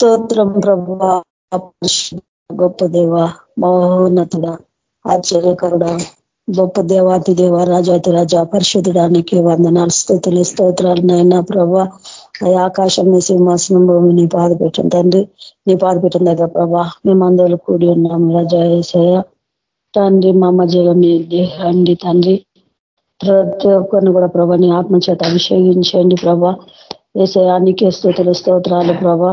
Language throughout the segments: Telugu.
స్తోత్రం ప్రభా. గొప్ప దేవ మహోన్నతుడ ఆశ్చర్యకరుడ గొప్ప దేవాతి దేవ రాజాతి రాజ పరిశుద్ధుడానికి వందనాలు స్థుతులు స్తోత్రాలు నైనా ప్రభా. ఆకాశం నీ సింహాసనం భూమి నీ పాద పెట్టిన తండ్రి. నీ పాద పెట్టిన దగ్గర ప్రభా మేమందరూ కూడి ఉన్నాం రాజా ఏసయ తండ్రి మా మధ్యలో మీ దేహండి తండ్రి. ప్రతి ఒక్కరిని కూడా ప్రభా నీ ఆత్మచేత అభిషేకించండి ప్రభా. ఏసయానికి స్థుతులు స్తోత్రాలు ప్రభా.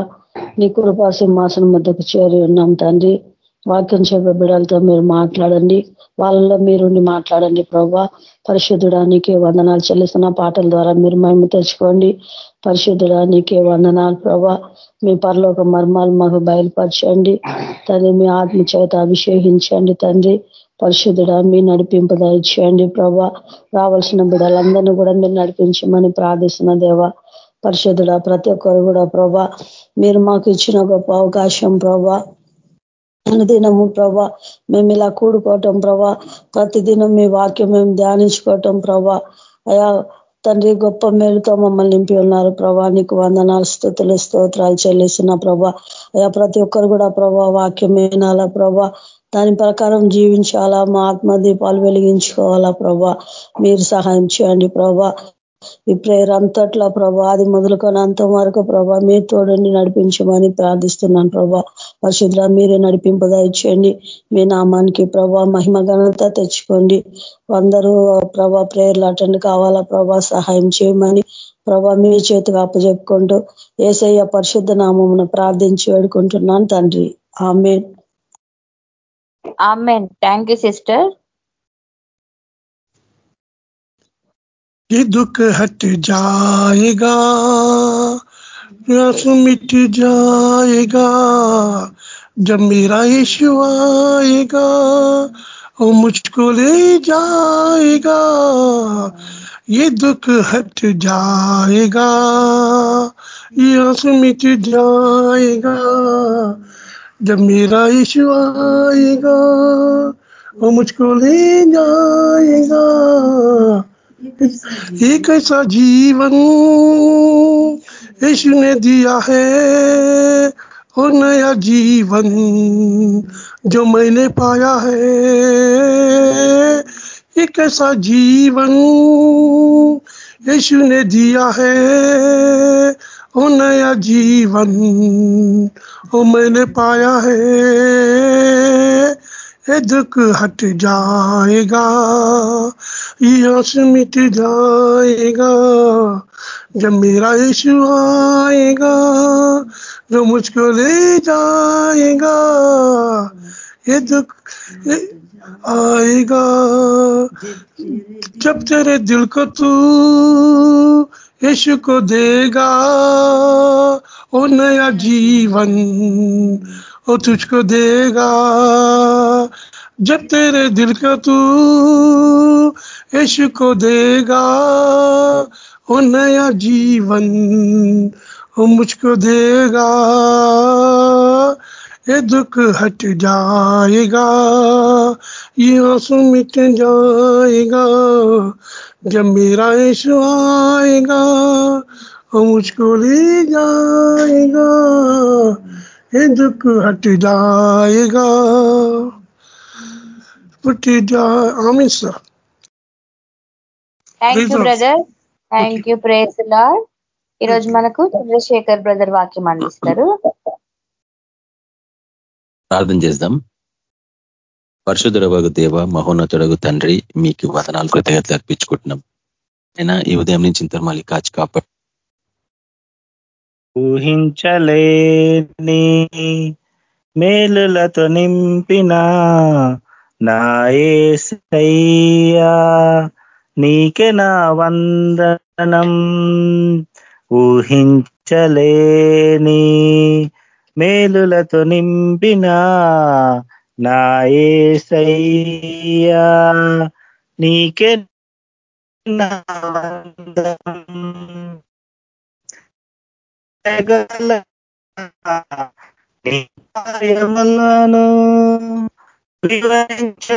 నీ కృపా సింహాసనం మధ్యకు చేరి ఉన్నాం తండ్రి. వాక్యం చెప్పే బిడలతో మీరు మాట్లాడండి. వాళ్ళలో మీరుండి మాట్లాడండి ప్రభా. పరిశుద్ధుడానికి వందనాలు చెల్లిస్తున్న పాటల ద్వారా మీరు మేము తెచ్చుకోండి. పరిశుద్ధుడానికి వందనాలు ప్రభా. మీ పరలోక మర్మాలు మాకు బయలుపరచండి. తండ్రి మీ ఆత్మ చేత అభిషేకించండి తండ్రి. పరిశుద్ధుడ మీ నడిపింపు దయచేయండి ప్రభా. రావాల్సిన బిడ్డలందరినీ కూడా మీరు నడిపించమని ప్రార్థిస్తున్న దేవ. పరిశుద్ధుడ ప్రతి ఒక్కరు కూడా ప్రభా మీరు మాకు ఇచ్చిన గొప్ప అవకాశం ప్రభా అనుదినము ప్రభా మేము ఇలా కూడుకోవటం ప్రభా ప్రతిదినం మీ వాక్యం మేము ధ్యానించుకోవటం ప్రభా అయా తండ్రి గొప్ప మేలుతో మమ్మల్ని నింపి ఉన్నారు ప్రభా నీకు వందనాలు స్థుతులు స్తోత్రాలు చెల్లిస్తున్న ప్రభా అయా ప్రతి ఒక్కరు కూడా ప్రభా వాక్యం వినాలా ప్రభా దాని ప్రకారం జీవించాలా మా ఆత్మ దీపాలు వెలిగించుకోవాలా ప్రభా మీరు సహాయం చేయండి ప్రభా ఈ ప్రేయర్ అంతట్లో ప్రభా అది మొదలుకొని అంత వరకు ప్రభా మీరు తోడండి నడిపించమని ప్రార్థిస్తున్నాను ప్రభా. పరిశుద్ర మీరే నడిపింపదా ఇచ్చేయండి మీ నామానికి ప్రభా మహిమ ఘనత తెచ్చుకోండి. అందరూ ప్రభా ప్రేయర్లు అటెండ్ కావాలా ప్రభా సహాయం చేయమని ప్రభా మీ చేతికి అప్పచెప్పుకుంటూ ఏసయ్య పరిశుద్ధ నామమును ప్రార్థించి వేడుకుంటున్నాను తండ్రి. ఆమె థ్యాంక్ యూ సిస్టర్. ये दुख हट जाएगा मिट जाएगा, जब मेरा यीशु आएगा वो मुझको ले जाएगा। ये दुख हट जाएगा, ये आंस मिट जाएगा, जब मेरा यीशु आएगा वो मुझको ले जाएगा। एक ऐसा जीवन यीशु ने दिया है और नया जीवन जो मैंने पाया है। एक ऐसा जीवन यीशु ने दिया है और नया जीवन वो मैंने पाया है। ये दुख हट जाएगा। ये आंस मिट जाएगा, जब मेरा यीशु आएगा, जो मुझको ले जाएगा, ये दुख आएगा। जब तेरे दिल को तू यीशु को देगा वो नया जीवन वो तुझको देगा। जब तेरे दिल का तू यशु को देगा वो नया जीवन वो मुझको देगा। ये दुख हट जाएगा, ये आँसू मिट जाएगा। जब मेरा यशु आएगा वो मुझको ले जाएगा। ये दुख हट जाएगा। पुट जा आमिर साहब thank you brother thank you praise lord ఈరోజు మనకు చంద్రశేఖర్ బ్రదర్ వాక్యం అందిస్తారు. ప్రార్థన చేద్దాం. పరశుధురవగు దేవ మహోన్నతుడగు తండ్రి మీకు వదనాలు కృతజ్ఞతలు అర్పించుకుంటున్నాం. అయినా ఈ ఉదయం నుంచి ఇంత మళ్ళీ కాచి కాపాడు. ఊహించలేని మేలులతో నింపిన నాయసయ్యా నీకే నా వందనం. ఊహించలేని మేలులతో నింపిన నాయసయ్యా నీకే నా వందనం. నీ కార్యములను నాయసయ్యా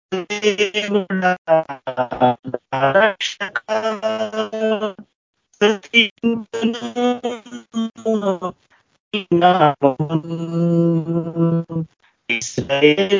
నేను ఇస్రాయేలుడా రక్షక. ఇస్రాయేలు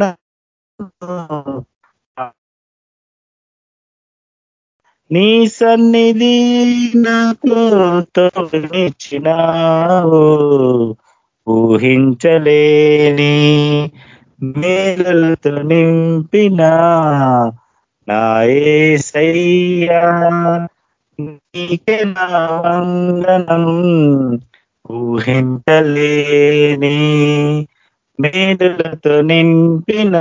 నాకు నీ సన్నిధి నాకు తోచినావు. ఊహించలేని మేలతో నింపిన నాయే సయ్యా నీకే నా వందనం. ఊహించలేని మేలులతో నింపిన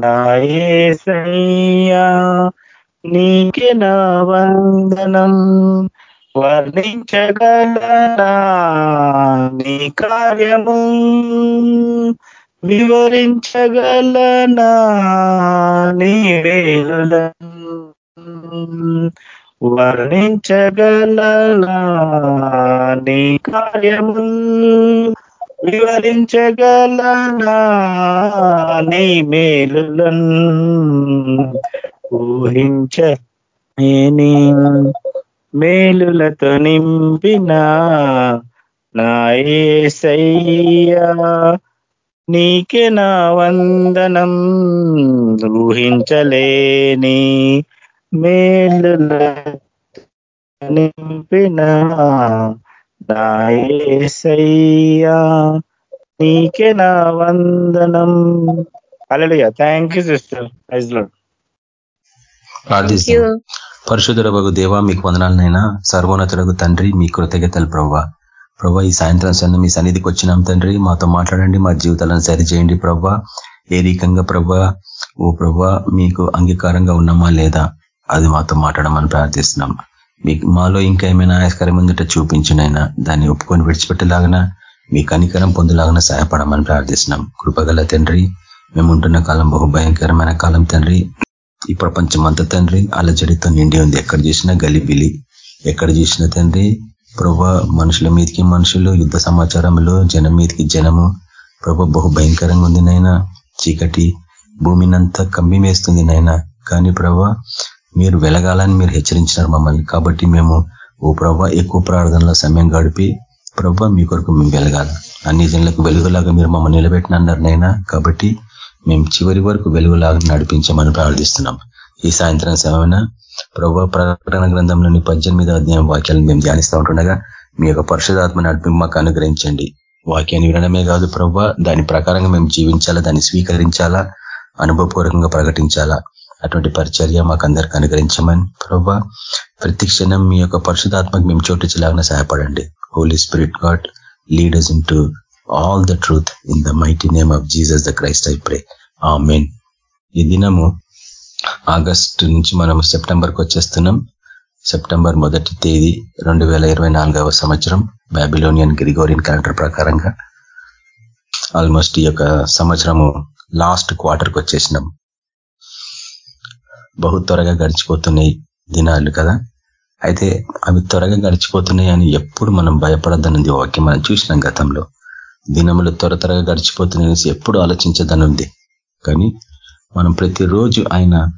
నాయే సయ్యా నీకే నా వందనం. వర్ణించగలనా నీ కార్యము? వివరించగలనా నీ వర్ణించగలనా నీ కార్యము? వివరించగలనా నీ మేలులను? ఊహించ మేలులతో నింపిన నాయసయ్యా నీకే నా వందనం. ఊహించలేని మేలుల నింపిన నాయసయ్యా నీకే నా వందనం. అలలుయా థ్యాంక్ యూ సిస్టర్ ఐజ్ ప్రార్థిస్తాం. పరిశుద్ధుడ బగు దేవా మీకు వందనాలనైనా సర్వోన్నతుడకు తండ్రి మీ కృతజ్ఞతలు ప్రవ్వా ప్రభా ఈ సాయంత్రం సన్న మీ సన్నిధికి వచ్చినాం తండ్రి. మాతో మాట్లాడండి మా జీవితాలను సరిచేయండి ప్రభా. ఏ రీకంగా ప్రభా? ఓ ప్రభా మీకు అంగీకారంగా ఉన్నామా లేదా? అది మాతో మాట్లాడమని ప్రార్థిస్తున్నాం. మీకు మాలో ఇంకా ఏమైనా ఆయాస్కరం ఉందంటే చూపించినైనా దాన్ని ఒప్పుకొని విడిచిపెట్టేలాగన మీ కనికరం పొందులాగన సహాయపడమని ప్రార్థిస్తున్నాం. కృపగల తండ్రి మేము ఉంటున్న కాలం బహు భయంకరమైన కాలం తండ్రి. ఈ ప్రపంచం అంత తండ్రి అలజడితో నిండి ఉంది. ఎక్కడ చూసినా గలిబిలి ఎక్కడ చూసినా తండ్రి ప్రభ మనుషుల మీదకి మనుషులు యుద్ధ సమాచారంలో జనం మీదకి జనము. ప్రభ బహు భయంకరంగా ఉంది నాయన. చీకటి భూమినంతా కమ్మిమేస్తుంది నాయన. కానీ ప్రభ మీరు వెలగాలని మీరు హెచ్చరించినారు మమ్మల్ని. కాబట్టి మేము ఓ ప్రభ ఎక్కువ ప్రార్థనలో సమయం గడిపి ప్రభ మీ కొరకు మేము వెలగాల. అన్ని జనులకు వెలుగులాగా మీరు మమ్మల్ని నిలబెట్టినన్నారు నైనా కాబట్టి మేము చివరి వరకు వెలుగులాగా నడిపించమని ప్రార్థిస్తున్నాం. ఈ సాయంత్రం సమయమైన ప్రభు ప్రకటన గ్రంథంలోని పద్దెనిమిదో అధ్యాయం వాక్యాలను మేము ధ్యానిస్తూ ఉంటుండగా మీ యొక్క పరిశుధాత్మ నడిపి మాకు అనుగ్రహించండి. వాక్యాన్ని వినడమే కాదు ప్రభా దాని ప్రకారంగా మేము జీవించాలా దాన్ని స్వీకరించాలా అనుభవపూర్వకంగా ప్రకటించాలా? అటువంటి పరిచర్య మాకు అందరికీ అనుగ్రహించమని ప్రభా ప్రతి క్షణం మీ యొక్క పరిశుధాత్మకు మేము చోటించలాగా సహాయపడండి. Holy spirit god leaders into all the truth in the mighty name of Jesus the Christ I pray amen ఈ దినము ఆగస్టు నుంచి మనం సెప్టెంబర్కి వచ్చేస్తున్నాం. సెప్టెంబర్ మొదటి తేదీ రెండు వేల ఇరవై నాలుగవ సంవత్సరం. బాబిలోనియన్ గ్రిగోరియన్ క్యాలెండర్ ప్రకారంగా ఆల్మోస్ట్ ఈ యొక్క సంవత్సరము లాస్ట్ క్వార్టర్కి వచ్చేసినాం. బహు త్వరగా గడిచిపోతున్నాయి దినాలు కదా. అయితే అవి త్వరగా గడిచిపోతున్నాయి అని ఎప్పుడు మనం భయపడద్దన్నది వాక్యం మనం చూసినాం గతంలో. దినములు త్వర త్వరగా గడిచిపోతున్నాయనేసి ఎప్పుడు ఆలోచించదనుంది. కానీ మనం ప్రతిరోజు ఆయన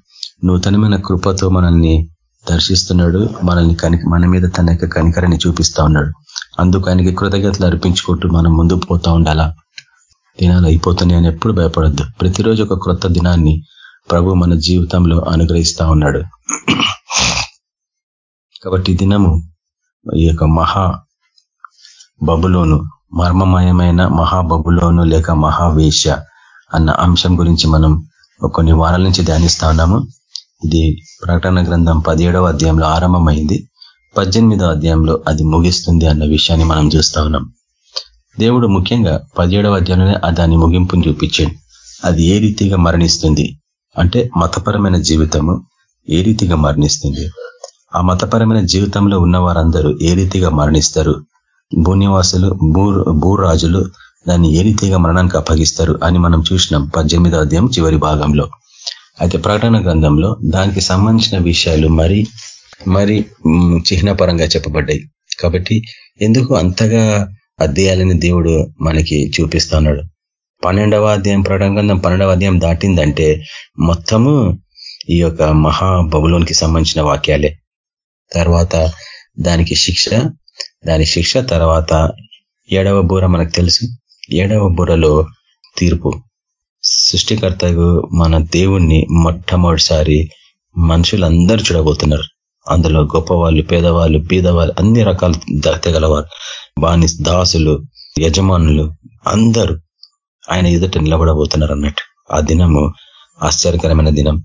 నూతనమైన కృపతో మనల్ని దర్శిస్తున్నాడు మనల్ని కని మన మీద తన యొక్క కనికరాన్ని చూపిస్తా ఉన్నాడు. అందుకు ఆయనకి కృతజ్ఞతలు అర్పించుకుంటూ మనం ముందు పోతా ఉండాలా? దినాలు అయిపోతున్నాయి అని ఎప్పుడు భయపడద్దు. ప్రతిరోజు ఒక క్రొత్త దినాన్ని ప్రభు మన జీవితంలో అనుగ్రహిస్తా ఉన్నాడు. కాబట్టి దినము ఈ యొక్క మహా బబులోను మర్మమయమైన మహాబబులోను లేక మహావేష అన్న అంశం గురించి మనం కొన్ని వారాల నుంచి ధ్యానిస్తా ఉన్నాము. ఇది ప్రకటన గ్రంథం పదిహేడవ అధ్యాయంలో ఆరంభమైంది. పద్దెనిమిదవ అధ్యాయంలో అది ముగిస్తుంది అన్న విషయాన్ని మనం చూస్తా ఉన్నాం. దేవుడు ముఖ్యంగా పదిహేడవ అధ్యాయంలోనే దాని ముగింపును చూపించాడు. అది ఏ రీతిగా మరణిస్తుంది? అంటే మతపరమైన జీవితము ఏ రీతిగా మరణిస్తుంది? ఆ మతపరమైన జీవితంలో ఉన్న వారందరూ ఏ రీతిగా మరణిస్తారు? భూనివాసులు భూ భూరాజులు దాన్ని ఏ రీతిగా మరణానికి అప్పగిస్తారు అని మనం చూసినాం పద్దెనిమిదో అధ్యాయం చివరి భాగంలో. అయితే ప్రకటన గ్రంథంలో దానికి సంబంధించిన విషయాలు మరి మరి చిహ్నపరంగా చెప్పబడ్డాయి. కాబట్టి ఎందుకు అంతగా అధ్యాయాలని దేవుడు మనకి చూపిస్తా ఉన్నాడు? పన్నెండవ అధ్యాయం ప్రకటన గ్రంథం పన్నెండవ అధ్యాయం దాటిందంటే మొత్తము ఈ యొక్క మహాబబులోనికి సంబంధించిన వాక్యాలే. తర్వాత దానికి శిక్ష దాని శిక్ష తర్వాత ఏడవ బూర మనకు తెలుసు. ఏడవ బూరలో తీర్పు. సృష్టికర్తకు మన దేవుణ్ణి మొట్టమొదటిసారి మనుషులందరూ చూడబోతున్నారు. అందులో గొప్పవాళ్ళు పేదవాళ్ళు బీదవాళ్ళు అన్ని రకాల తెగలవారు బాని దాసులు యజమానులు అందరూ ఆయన ఎదుట నిలబడబోతున్నారు అన్నట్టు. ఆ దినము ఆశ్చర్యకరమైన దినం.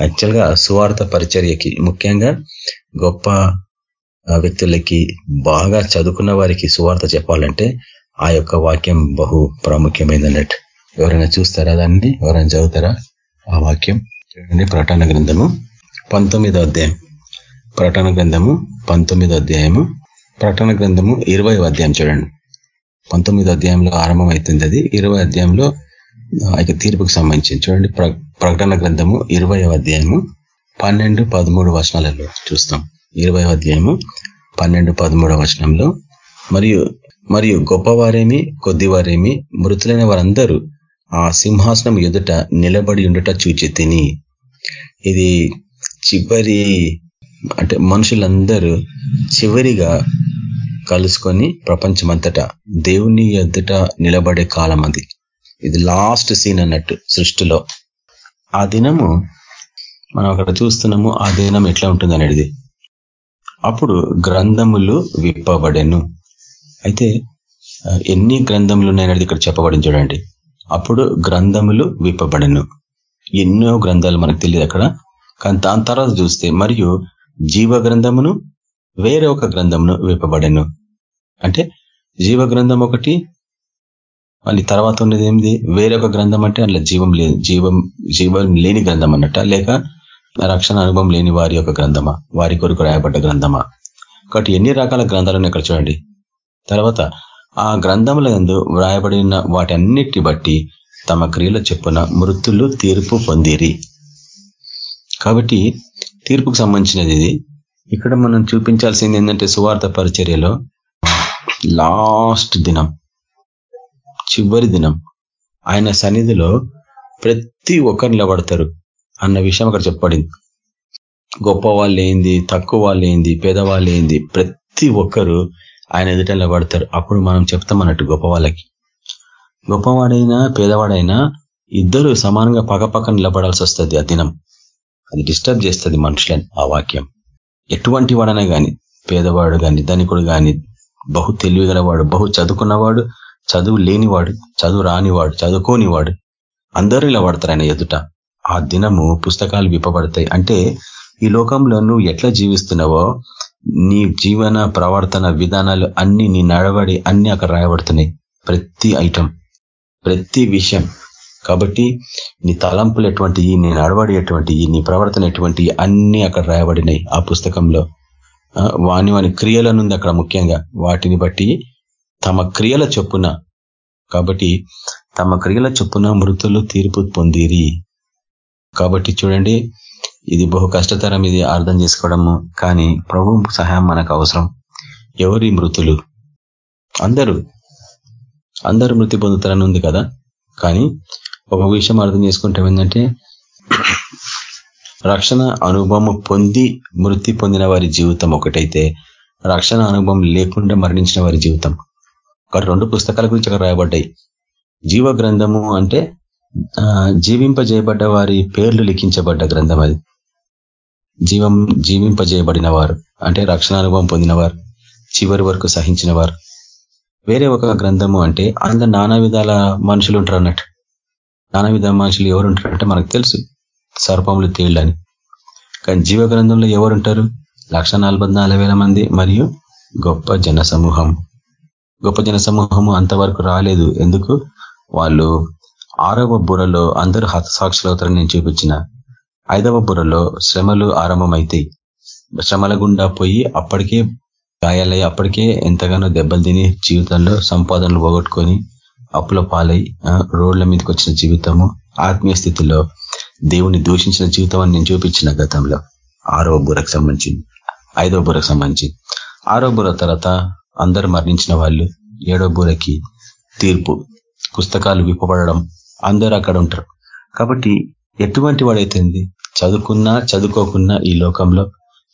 యాక్చువల్గా సువార్త పరిచర్యకి ముఖ్యంగా గొప్ప వ్యక్తులకి బాగా చదువుకున్న వారికి సువార్త చెప్పాలంటే ఆ యొక్క వాక్యం బహు ప్రాముఖ్యమైనది అన్నట్టు ఎవరైనా చూస్తారా దాన్ని? ఎవరైనా చదువుతారా? ఆ వాక్యం చూడండి ప్రకటన గ్రంథము పంతొమ్మిదో అధ్యాయం. ప్రకటన గ్రంథము పంతొమ్మిదో అధ్యాయము. ప్రకటన గ్రంథము ఇరవై అధ్యాయం చూడండి. పంతొమ్మిదో అధ్యాయంలో ఆరంభమవుతుంది అది. ఇరవై అధ్యాయంలో ఆ తీర్పుకు సంబంధించింది. చూడండి ప్రకటన గ్రంథము ఇరవై అధ్యాయము పన్నెండు పదమూడు వచనాలలో చూస్తాం. ఇరవై అధ్యాయము పన్నెండు పదమూడవ వచనంలో మరియు మరియు గొప్పవారేమి కొద్దివారేమి మృతులైన వారందరూ ఆ సింహాసనం ఎదుట నిలబడి ఉండుట చూచి తిని. ఇది చివరి అంటే మనుషులందరూ చివరిగా కలుసుకొని ప్రపంచమంతటా దేవుని ఎదుట నిలబడే కాలం అది. ఇది లాస్ట్ సీన్ అన్నట్టు సృష్టిలో. ఆ దినము మనం అక్కడ చూస్తున్నాము ఆ దినం ఎట్లా ఉంటుంది అనేది అప్పుడు గ్రంథములు విప్పబడెను. అయితే ఎన్ని గ్రంథములు ఉన్నాయనేది ఇక్కడ చెప్పబడింది చూడండి. అప్పుడు గ్రంథములు విప్పబడెను. ఎన్నో గ్రంథాలు మనకు తెలియదు అక్కడ. కానీ దాని తర్వాత చూస్తే మరియు జీవ గ్రంథమును వేరే ఒక గ్రంథమును విప్పబడెను. అంటే జీవ గ్రంథం ఒకటి మళ్ళీ తర్వాత ఉన్నది ఏంది వేరొక గ్రంథం అంటే అందులో జీవం లేదు జీవం జీవం లేని గ్రంథం అన్నట్ట. లేక రక్షణ అనుభవం లేని వారి యొక్క గ్రంథమా? వారి కొరకు రాయబడ్డ గ్రంథమా? కాబట్టి ఎన్ని రకాల గ్రంథాలను ఇక్కడ చూడండి. తర్వాత ఆ గ్రంథముల ఎందు వ్రాయబడిన వాటన్నిటి బట్టి తమ క్రియల చెప్పున మృతులు తీర్పు పొందిరి. కాబట్టి తీర్పుకు సంబంధించినది ఇది. ఇక్కడ మనం చూపించాల్సింది ఏంటంటే సువార్త పరిచర్యలో లాస్ట్ దినం చివరి దినం. ఆయన సన్నిధిలో ప్రతి ఒక్కరు నిలబడతారు. అన్న విషయం అక్కడ చెప్పబడింది. గొప్ప వాళ్ళు ఏంది తక్కువ వాళ్ళు ఏంది పేదవాళ్ళు ఏంది ప్రతి ఒక్కరు ఆయన ఎదుట నిలబడతారు. అప్పుడు మనం చెప్తాం అన్నట్టు గొప్ప వాళ్ళకి. గొప్పవాడైనా పేదవాడైనా ఇద్దరు సమానంగా పక్కపక్క నిలబడాల్సి వస్తుంది ఆ దినం. అది డిస్టర్బ్ చేస్తుంది మనుషులని ఆ వాక్యం. ఎటువంటి వాడనే కానీ పేదవాడు కానీ ధనికుడు కానీ బహు తెలివి గలవాడు బహు చదువుకున్నవాడు చదువు లేనివాడు చదువు రానివాడు చదువుకోనివాడు అందరూ ఇలా పడతారు ఆయన ఎదుట. ఆ దినము పుస్తకాలు విప్పబడతాయి. అంటే ఈ లోకంలో నువ్వు ఎట్లా జీవిస్తున్నావో నీ జీవన ప్రవర్తన విధానాలు అన్ని నీ నడవడి అన్ని అక్కడ రాయబడుతున్నాయి. ప్రతి ఐటమ్ ప్రతి విషయం. కాబట్టి నీ తలంపులు ఎటువంటివి నీ నడవడి ఎటువంటివి నీ ప్రవర్తన ఎటువంటివి అన్ని అక్కడ రాయబడినాయి ఆ పుస్తకంలో. వాని వాని క్రియలనుంది అక్కడ ముఖ్యంగా వాటిని బట్టి తమ క్రియల చొప్పున. కాబట్టి తమ క్రియల చొప్పున మృతులు తీర్పు పొందిరి. కాబట్టి చూడండి ఇది బహు కష్టతరం ఇది అర్థం చేసుకోవడము. కానీ ప్రభు సహాయం మనకు అవసరం. ఎవరి మృతులు? అందరూ. అందరూ మృతి పొందుతారని ఉంది కదా? కానీ ఒక విషయం అర్థం చేసుకుంటే ఏంటంటే రక్షణ అనుభవం పొంది మృతి పొందిన వారి జీవితం ఒకటైతే రక్షణ అనుభవం లేకుండా మరణించిన వారి జీవితం. ఒక రెండు పుస్తకాల గురించి అక్కడ రాయబడ్డాయి. జీవ గ్రంథము అంటే జీవింపజేయబడ్డ వారి పేర్లు లిఖించబడ్డ గ్రంథం అది. జీవం జీవింపజేయబడిన వారు అంటే రక్షణ అనుభవం పొందినవారు చివరి వరకు సహించిన వారు వేరే ఒక గ్రంథము అంటే అందులో నానా విధాల మనుషులు ఉంటారు అన్నట్టు. నానా విధాల మనుషులు ఎవరు ఉంటారంటే మనకు తెలుసు సర్పములు తేళ్ళని కానీ జీవ గ్రంథంలో ఎవరు ఉంటారు లక్ష మంది మరియు గొప్ప జన సమూహం గొప్ప జన సమూహము అంతవరకు రాలేదు. ఎందుకు? వాళ్ళు ఆరవ బుర్రలో అందరూ హతసాక్షులవుతారని నేను చూపించిన. ఐదవ బుర్రలో శ్రమలు ఆరంభమైతాయి శ్రమల గుండా పోయి అప్పటికే గాయాలయ్యి అప్పటికే ఎంతగానో దెబ్బలు తిని జీవితంలో సంపాదనలు పోగొట్టుకొని అప్పుల పాలై రోడ్ల మీదకి వచ్చిన జీవితము ఆత్మీయ స్థితిలో దేవుని దూషించిన జీవితం అని నేను చూపించిన గతంలో. ఆరవ బురకు సంబంధించింది ఐదవ బురకు సంబంధించి. ఆరో బుర తర్వాత అందరు మరణించిన వాళ్ళు ఏడో బురకి తీర్పు పుస్తకాలు విప్పబడడం అందరూ అక్కడ ఉంటారు. కాబట్టి ఎటువంటి వాడైతుంది చదువుకున్నా చదువుకోకున్నా ఈ లోకంలో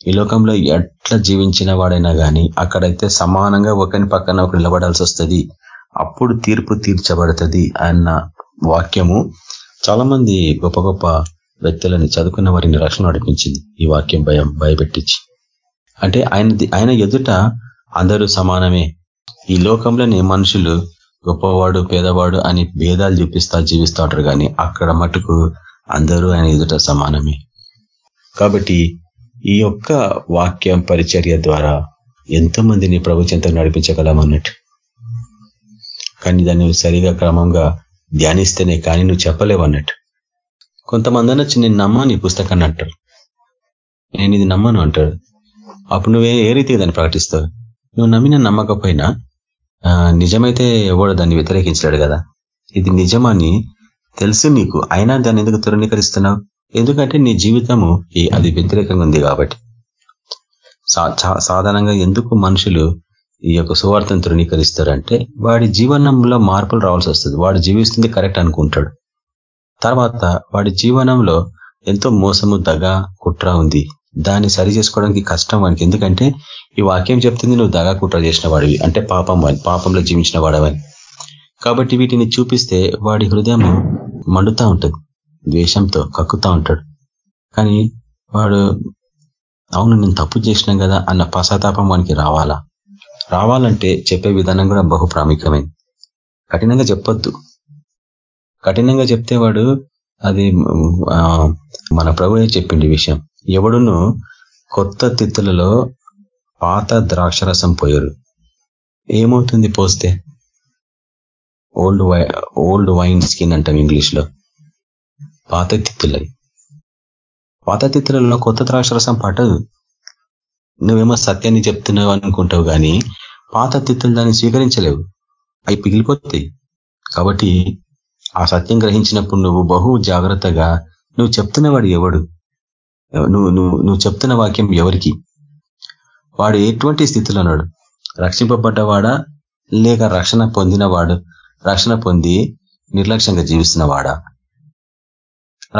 ఈ లోకంలో ఎట్లా జీవించిన వాడైనా కానీ అక్కడైతే సమానంగా ఒకరి పక్కన ఒకరు నిలబడాల్సి వస్తుంది. అప్పుడు తీర్పు తీర్చబడుతుంది అన్న వాక్యము చాలా మంది గొప్ప గొప్ప వ్యక్తులని చదువుకున్న వారిని రక్షణ నడిపించింది ఈ వాక్యం భయం భయపెట్టించి. అంటే ఆయన ఆయన ఎదుట అందరూ సమానమే. ఈ లోకంలోనే మనుషులు గొప్పవాడు పేదవాడు అని భేదాలు చూపిస్తా జీవిస్తూ ఉంటారు కానీ అక్కడ మటుకు అందరూ ఆయన ఎదుట సమానమే. కాబట్టి ఈ యొక్క వాక్యం పరిచర్య ద్వారా ఎంతో మందిని ప్రభుత్వంతో నడిపించగలం అన్నట్టు. కానీ దాన్ని సరిగా క్రమంగా ధ్యానిస్తేనే కానీ నువ్వు చెప్పలేవు అన్నట్టు. కొంతమంది అనొచ్చి నేను నమ్మని పుస్తకాన్ని అంటారు. నేను ఇది నమ్మను అంటాడు అప్పుడు నువ్వే ఏ రీతిగా దాన్ని ప్రకటిస్తావు? నువ్వు నమ్మిన నమ్మకపోయినా నిజమైతే ఎవడు దాన్ని వ్యతిరేకించలేడు కదా? ఇది నిజమని తెలుసు నీకు. అయినా దాన్ని ఎందుకు తృణీకరిస్తున్నావు? ఎందుకంటే నీ జీవితము అది వ్యతిరేకంగా ఉంది కాబట్టి. సాధారణంగా ఎందుకు మనుషులు ఈ యొక్క సువార్థను తృణీకరిస్తారంటే వాడి జీవనంలో మార్పులు రావాల్సి వస్తుంది. వాడు జీవిస్తుంది కరెక్ట్ అనుకుంటాడు. తర్వాత వాడి జీవనంలో ఎంతో మోసము దగ కుట్ర ఉంది. దాన్ని సరి చేసుకోవడానికి కష్టం వానికి. ఎందుకంటే ఈ వాక్యం చెప్తుంది నువ్వు దగా కుట్ర చేసిన వాడివి అంటే పాపం పాపంలో జీవించిన వాడవని. కాబట్టి వీటిని చూపిస్తే వాడి హృదయం మండుతా ఉంటుంది ద్వేషంతో కక్కుతా ఉంటాడు. కానీ వాడు అవును నేను తప్పు చేసినాం కదా అన్న పశ్చాత్తాపం వానికి రావాలా? రావాలంటే చెప్పే విధానం కూడా బహు ప్రాముఖ్యమైంది కఠినంగా చెప్పొద్దు. కఠినంగా చెప్తే వాడు అది మన ప్రభువే చెప్పిండి విషయం. ఎవడును కొత్త తిత్తులలో పాత ద్రాక్షరసం పోయారు. ఏమవుతుంది పోస్తే? Old wine old wine skin అంటాం ఇంగ్లీష్లో పాత తిత్తులది. పాత తిత్తులలో కొత్త ద్రాక్షరసం పట్టదు. నువ్వేమో సత్యాన్ని చెప్తున్నావు అనుకుంటావు కానీ పాత తిత్తులు దాన్ని స్వీకరించలేవు. అవి పిగిలిపోతాయి. కాబట్టి ఆ సత్యం గ్రహించినప్పుడు నువ్వు బహు జాగ్రత్తగా నువ్వు చెప్తున్నవాడు ఎవడు? నువ్వు నువ్వు నువ్వు చెప్తున్న వాక్యం ఎవరికి? వాడు ఎటువంటి స్థితిలో ఉన్నాడు? రక్షింపబడ్డవాడా? లేక రక్షణ పొందినవాడు రక్షణ పొంది నిర్లక్ష్యంగా జీవిస్తున్నవాడా?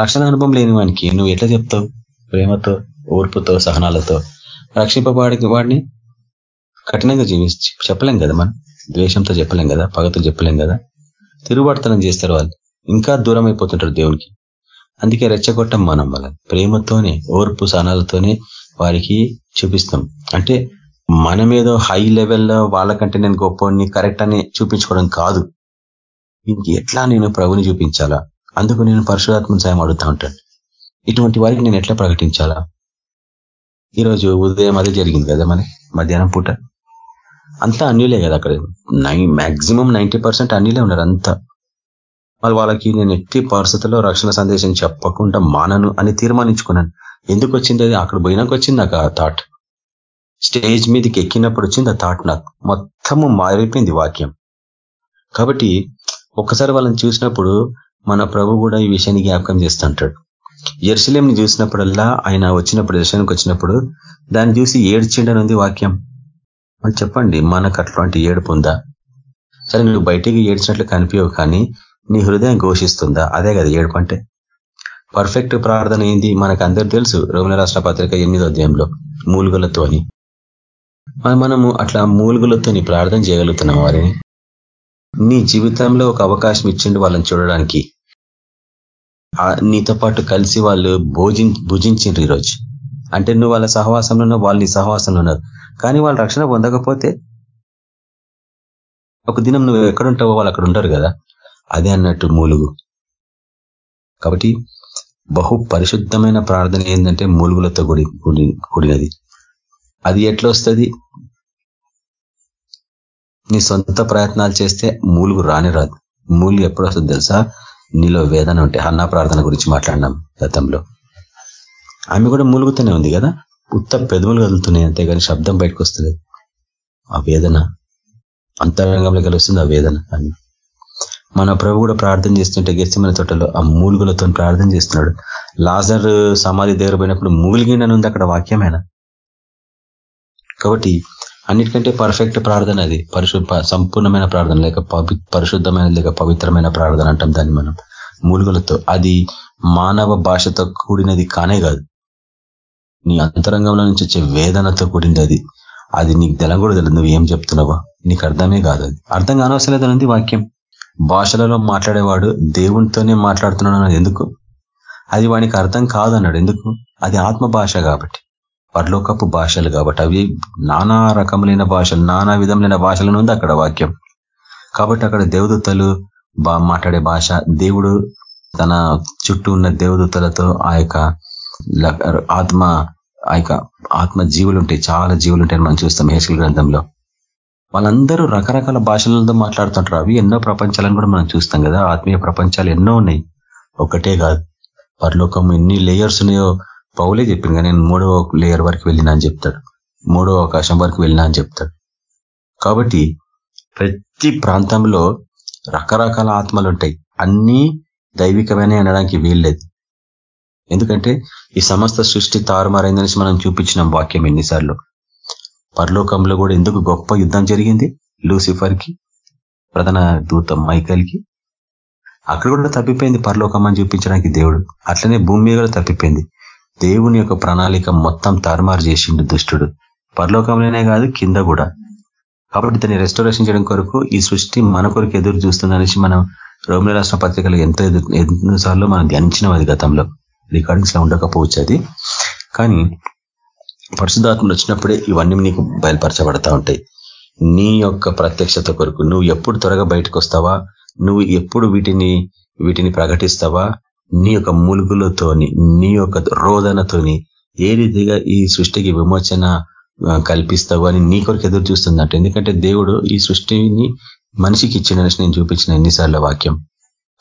రక్షణ అనుభవం లేని వానికి నువ్వు ఎట్లా చెప్తావు? ప్రేమతో ఓర్పుతో సహనాలతో రక్షింపబాడికి వాడిని కఠినంగా జీవించి చెప్పలేం కదా మనం? ద్వేషంతో చెప్పలేం కదా? పగతో చెప్పలేం కదా? తిరుగుబడతనం చేస్తారు వాళ్ళు. ఇంకా దూరం అయిపోతుంటారు దేవునికి. అందుకే రెచ్చగొట్టం మనం వాళ్ళని ప్రేమతోనే ఓర్పు సహనాలతోనే వారికి చూపిస్తాం. అంటే మనమేదో హై లెవెల్లో వాళ్ళకంటే నేను గొప్పని కరెక్ట్ అని చూపించుకోవడం కాదు. దీనికి ఎట్లా నేను ప్రభుని చూపించాలా? అందుకు నేను పరశురాత్మ సాయం అడుగుతా ఉంటాను. ఇటువంటి వారికి నేను ఎట్లా ప్రకటించాలా? ఈరోజు ఉదయం అదే జరిగింది కదా మరి మధ్యాహ్నం పూట? అంతా అన్యులే కదా అక్కడ. నై మ్యాక్సిమం నైంటీ పర్సెంట్ అన్యులే ఉన్నారు అంతా. వాళ్ళు వాళ్ళకి నేను ఎట్టి పరిస్థితుల్లో రక్షణ సందేశం చెప్పకుండా మానను అని తీర్మానించుకున్నాను. ఎందుకు వచ్చింది అది? అక్కడ పోయినాక వచ్చింది నాకు ఆ థాట్ స్టేజ్ మీదకి ఎక్కినప్పుడు వచ్చింది ఆ థాట్ నాకు. మొత్తము మారిపోయింది వాక్యం. కాబట్టి ఒక్కసారి వాళ్ళని చూసినప్పుడు మన ప్రభు కూడా ఈ విషయాన్ని జ్ఞాపకం చేస్తుంటాడు. ఎర్సలేంని చూసినప్పుడల్లా ఆయన వచ్చినప్పుడు దర్శనానికి వచ్చినప్పుడు దాన్ని చూసి ఏడ్చిండని ఉంది వాక్యం. అని చెప్పండి మనకు అట్లాంటి ఏడుపు ఉందా? సరే నువ్వు బయటికి ఏడ్చినట్లు కనిపించవు కానీ నీ హృదయం ఘోషిస్తుందా? అదే కదా ఏడుపు అంటే. పర్ఫెక్ట్ ప్రార్థన ఏంది? మనకు అందరు తెలుసు రోమిల రాష్ట్ర పత్రిక ఎనిమిదో అధ్యాయంలో మూలుగులతో అని మనము అట్లా మూలుగులతో ప్రార్థన చేయగలుగుతున్నాం వారిని? నీ జీవితంలో ఒక అవకాశం ఇచ్చిండు వాళ్ళని చూడడానికి. నీతో పాటు కలిసి వాళ్ళు భోజి భుజించిండ్రు ఈరోజు. అంటే నువ్వు వాళ్ళ సహవాసంలో ఉన్నావు వాళ్ళు నీ సహవాసంలో ఉన్నారు. కానీ వాళ్ళు రక్షణ పొందకపోతే ఒక దినం నువ్వు ఎక్కడుంటావో వాళ్ళు అక్కడ ఉంటారు కదా. అదే అన్నట్టు మూలుగు. కాబట్టి బహు పరిశుద్ధమైన ప్రార్థన ఏంటంటే మూలుగులతో కూడి కూడినది. అది ఎట్లా వస్తుంది? నీ సొంత ప్రయత్నాలు చేస్తే మూలుగు రాని రాదు. మూలు ఎప్పుడు వస్తుంది తెలుసా? నీలో వేదన ఉంటే. అన్నా ప్రార్థన గురించి మాట్లాడినాం గతంలో. ఆమె కూడా మూలుగుతూనే ఉంది కదా? ఉత్త పెదవులు కదులుతున్నాయి అంతేగాని శబ్దం బయటకు వస్తుంది. ఆ వేదన. అంతరంగంలో కలుస్తుంది ఆ వేదన. అని మన ప్రభు కూడా ప్రార్థన చేస్తుంటే గెస్తిమైన తోటలో ఆ మూలుగులతో ప్రార్థన చేస్తున్నాడు. లాజర్ సమాధి దగ్గర పోయినప్పుడు మూలిగినని ఉంది అక్కడ వాక్యమేనా కాబట్టి అన్నిటికంటే పర్ఫెక్ట్ ప్రార్థన అది. పరిశు సంపూర్ణమైన ప్రార్థన లేక పరిశుద్ధమైన లేక పవిత్రమైన ప్రార్థన అంటాం దాన్ని మనం. మూలుగులతో. అది మానవ భాషతో కూడినది కానే కాదు. నీ అంతరంగంలో నుంచి వచ్చే వేదనతో కూడింది అది. అది నీకు తెలంగూడ తెలియదు నువ్వు ఏం చెప్తున్నావా నీకు అర్థమే కాదు అది. అర్థం కానవసలేదనుంది వాక్యం. భాషలలో మాట్లాడేవాడు దేవునితోనే మాట్లాడుతున్నాడు అన్నది ఎందుకు? అది వానికి అర్థం కాదన్నాడు. ఎందుకు? అది ఆత్మ భాష కాబట్టి. పరలోకపు భాషలు కాబట్టి. అవి నానా రకములైన భాషలు నానా విధములైన భాషలను ఉంది అక్కడ వాక్యం. కాబట్టి అక్కడ దేవదూతలు బా మాట్లాడే భాష దేవుడు తన చుట్టూ ఉన్న దేవదూతలతో ఆ యొక్క ఆత్మ ఆ యొక్క ఆత్మ జీవులు ఉంటాయి చాలా జీవులు ఉంటాయని మనం చూస్తాం హేసుల గ్రంథంలో. వాళ్ళందరూ రకరకాల భాషలతో మాట్లాడుతుంటారు. అవి ఎన్నో ప్రపంచాలను కూడా మనం చూస్తాం కదా. ఆత్మీయ ప్రపంచాలు ఎన్నో ఉన్నాయి. ఒకటే కాదు. పరలోకం ఎన్ని లేయర్స్ ఉన్నాయో పౌలే చెప్పింది నేను మూడవ లేయర్ వరకు వెళ్ళినా అని చెప్తాడు. మూడవ అవకాశం వరకు వెళ్ళినా అని చెప్తాడు. కాబట్టి ప్రతి ప్రాంతంలో రకరకాల ఆత్మలు ఉంటాయి. అన్నీ దైవికమైన అనడానికి వీల్లేదు. ఎందుకంటే ఈ సమస్త సృష్టి తారుమారైందని మనం చూపించినాం వాక్యం ఎన్నిసార్లు? పరలోకంలో కూడా ఎందుకు గొప్ప యుద్ధం జరిగింది? లూసిఫర్కి ప్రధాన దూత మైకల్కి. అక్కడ కూడా తప్పిపోయింది పరలోకం అని చూపించడానికి దేవుడు. అట్లనే భూమి మీద కూడా తప్పిపోయింది. దేవుని యొక్క ప్రణాళిక మొత్తం తారుమారు చేసిండు దుష్టుడు. పరలోకంలోనే కాదు కింద కూడా. కాబట్టి దాన్ని రెస్టోరేషన్ చేయడం కొరకు ఈ సృష్టి మన కొరకు ఎదురు చూస్తుందనేసి మనం రోమిల రాష్ట్ర పత్రికలు ఎంత ఎన్నోసార్లు మనం ధ్యానించినాం అది గతంలో. రికార్డింగ్స్లో ఉండకపోవచ్చు అది. కానీ పరిశుధాత్మలు వచ్చినప్పుడే ఇవన్నీ నీకు బయలుపరచబడతా ఉంటాయి. నీ యొక్క ప్రత్యక్షత కొరకు నువ్వు ఎప్పుడు త్వరగా బయటకు వస్తావా నువ్వు ఎప్పుడు వీటిని వీటిని ప్రకటిస్తావా? నీ యొక్క ములుగులతోని నీ యొక్క రోదనతోని ఏ రీతిగా ఈ సృష్టికి విమోచన కల్పిస్తావు అని నీ కొరకు ఎదురు చూస్తుందంట ఎందుకంటే దేవుడు ఈ సృష్టిని మనిషికి ఇచ్చిన నేను చూపించిన ఎన్నిసార్ల వాక్యం.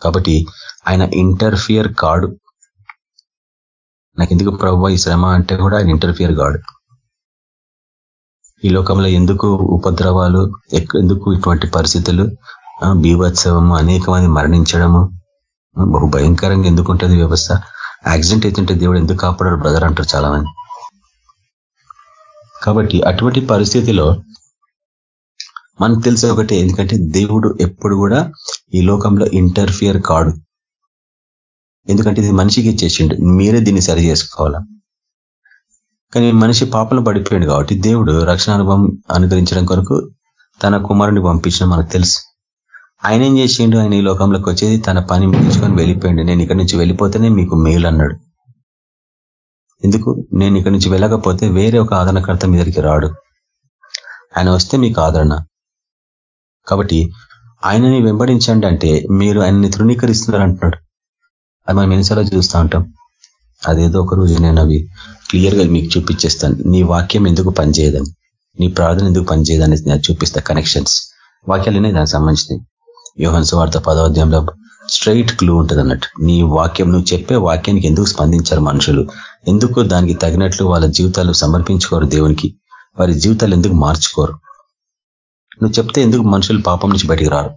కాబట్టి ఆయన ఇంటర్ఫియర్ కాడు. నాకు ఎందుకు ప్రభు ఈ శ్రమ అంటే కూడా ఆయన ఇంటర్ఫియర్ కాడు ఈ లోకంలో ఎందుకు ఉపద్రవాలు ఎందుకు ఇటువంటి పరిస్థితులు? బీభత్సవము అనేక మంది మరణించడము. బహు భయంకరంగా ఎందుకు ఉంటుంది వ్యవస్థ? యాక్సిడెంట్ అవుతుంటే దేవుడు ఎందుకు కాపాడాడు బ్రదర్ అంటారు చాలా మంది కాబట్టి అటువంటి పరిస్థితిలో మనకు తెలిసే ఒకటి ఎందుకంటే దేవుడు ఎప్పుడు కూడా ఈ లోకంలో ఇంటర్ఫియర్ కాడు. ఎందుకంటే ఇది మనిషికి ఇచ్చేసిండు మీరే దీన్ని సరి చేసుకోవాలా? కానీ మనిషి పాపలు పడిపోయాడు కాబట్టి దేవుడు రక్షణ అనుభవం అనుగ్రహించడం కొరకు తన కుమారుని పంపించిన మనకు తెలుసు. ఆయన ఏం చేసిండు? ఆయన ఈ లోకంలోకి వచ్చేది తన పని ముగించుకొని వెళ్ళిపోయిండు. నేను ఇక్కడి నుంచి వెళ్ళిపోతేనే మీకు మేలు అన్నాడు. ఎందుకు? నేను ఇక్కడి నుంచి వెళ్ళకపోతే వేరే ఒక ఆదరణకర్త మీ దగ్గరికి రాడు. ఆయన వస్తే మీకు ఆదరణ. కాబట్టి ఆయనని వెంబడించండి అంటే మీరు ఆయన్ని తృణీకరిస్తున్నారు అంటున్నాడు. అది మనం ఎన్నిసార్లు చూస్తూ ఉంటాం. అదేదో ఒక రోజు నేను అవి క్లియర్గా మీకు చూపించేస్తాను. నీ వాక్యం ఎందుకు పనిచేయదని నీ ప్రార్థన ఎందుకు పనిచేయదని నేను చూపిస్తా కనెక్షన్స్ వాక్యాలనే దానికి సంబంధించినవి. యోహన్ సువార్త పదవాధ్యంలో స్ట్రైట్ క్లూ ఉంటుంది అన్నట్టు. నీ వాక్యం నువ్వు చెప్పే వాక్యానికి ఎందుకు స్పందించారు మనుషులు? ఎందుకు దానికి తగినట్లు వాళ్ళ జీవితాలు సమర్పించుకోరు దేవునికి? వారి జీవితాలు ఎందుకు మార్చుకోరు? నువ్వు చెప్తే ఎందుకు మనుషులు పాపం నుంచి బయటికి రారు?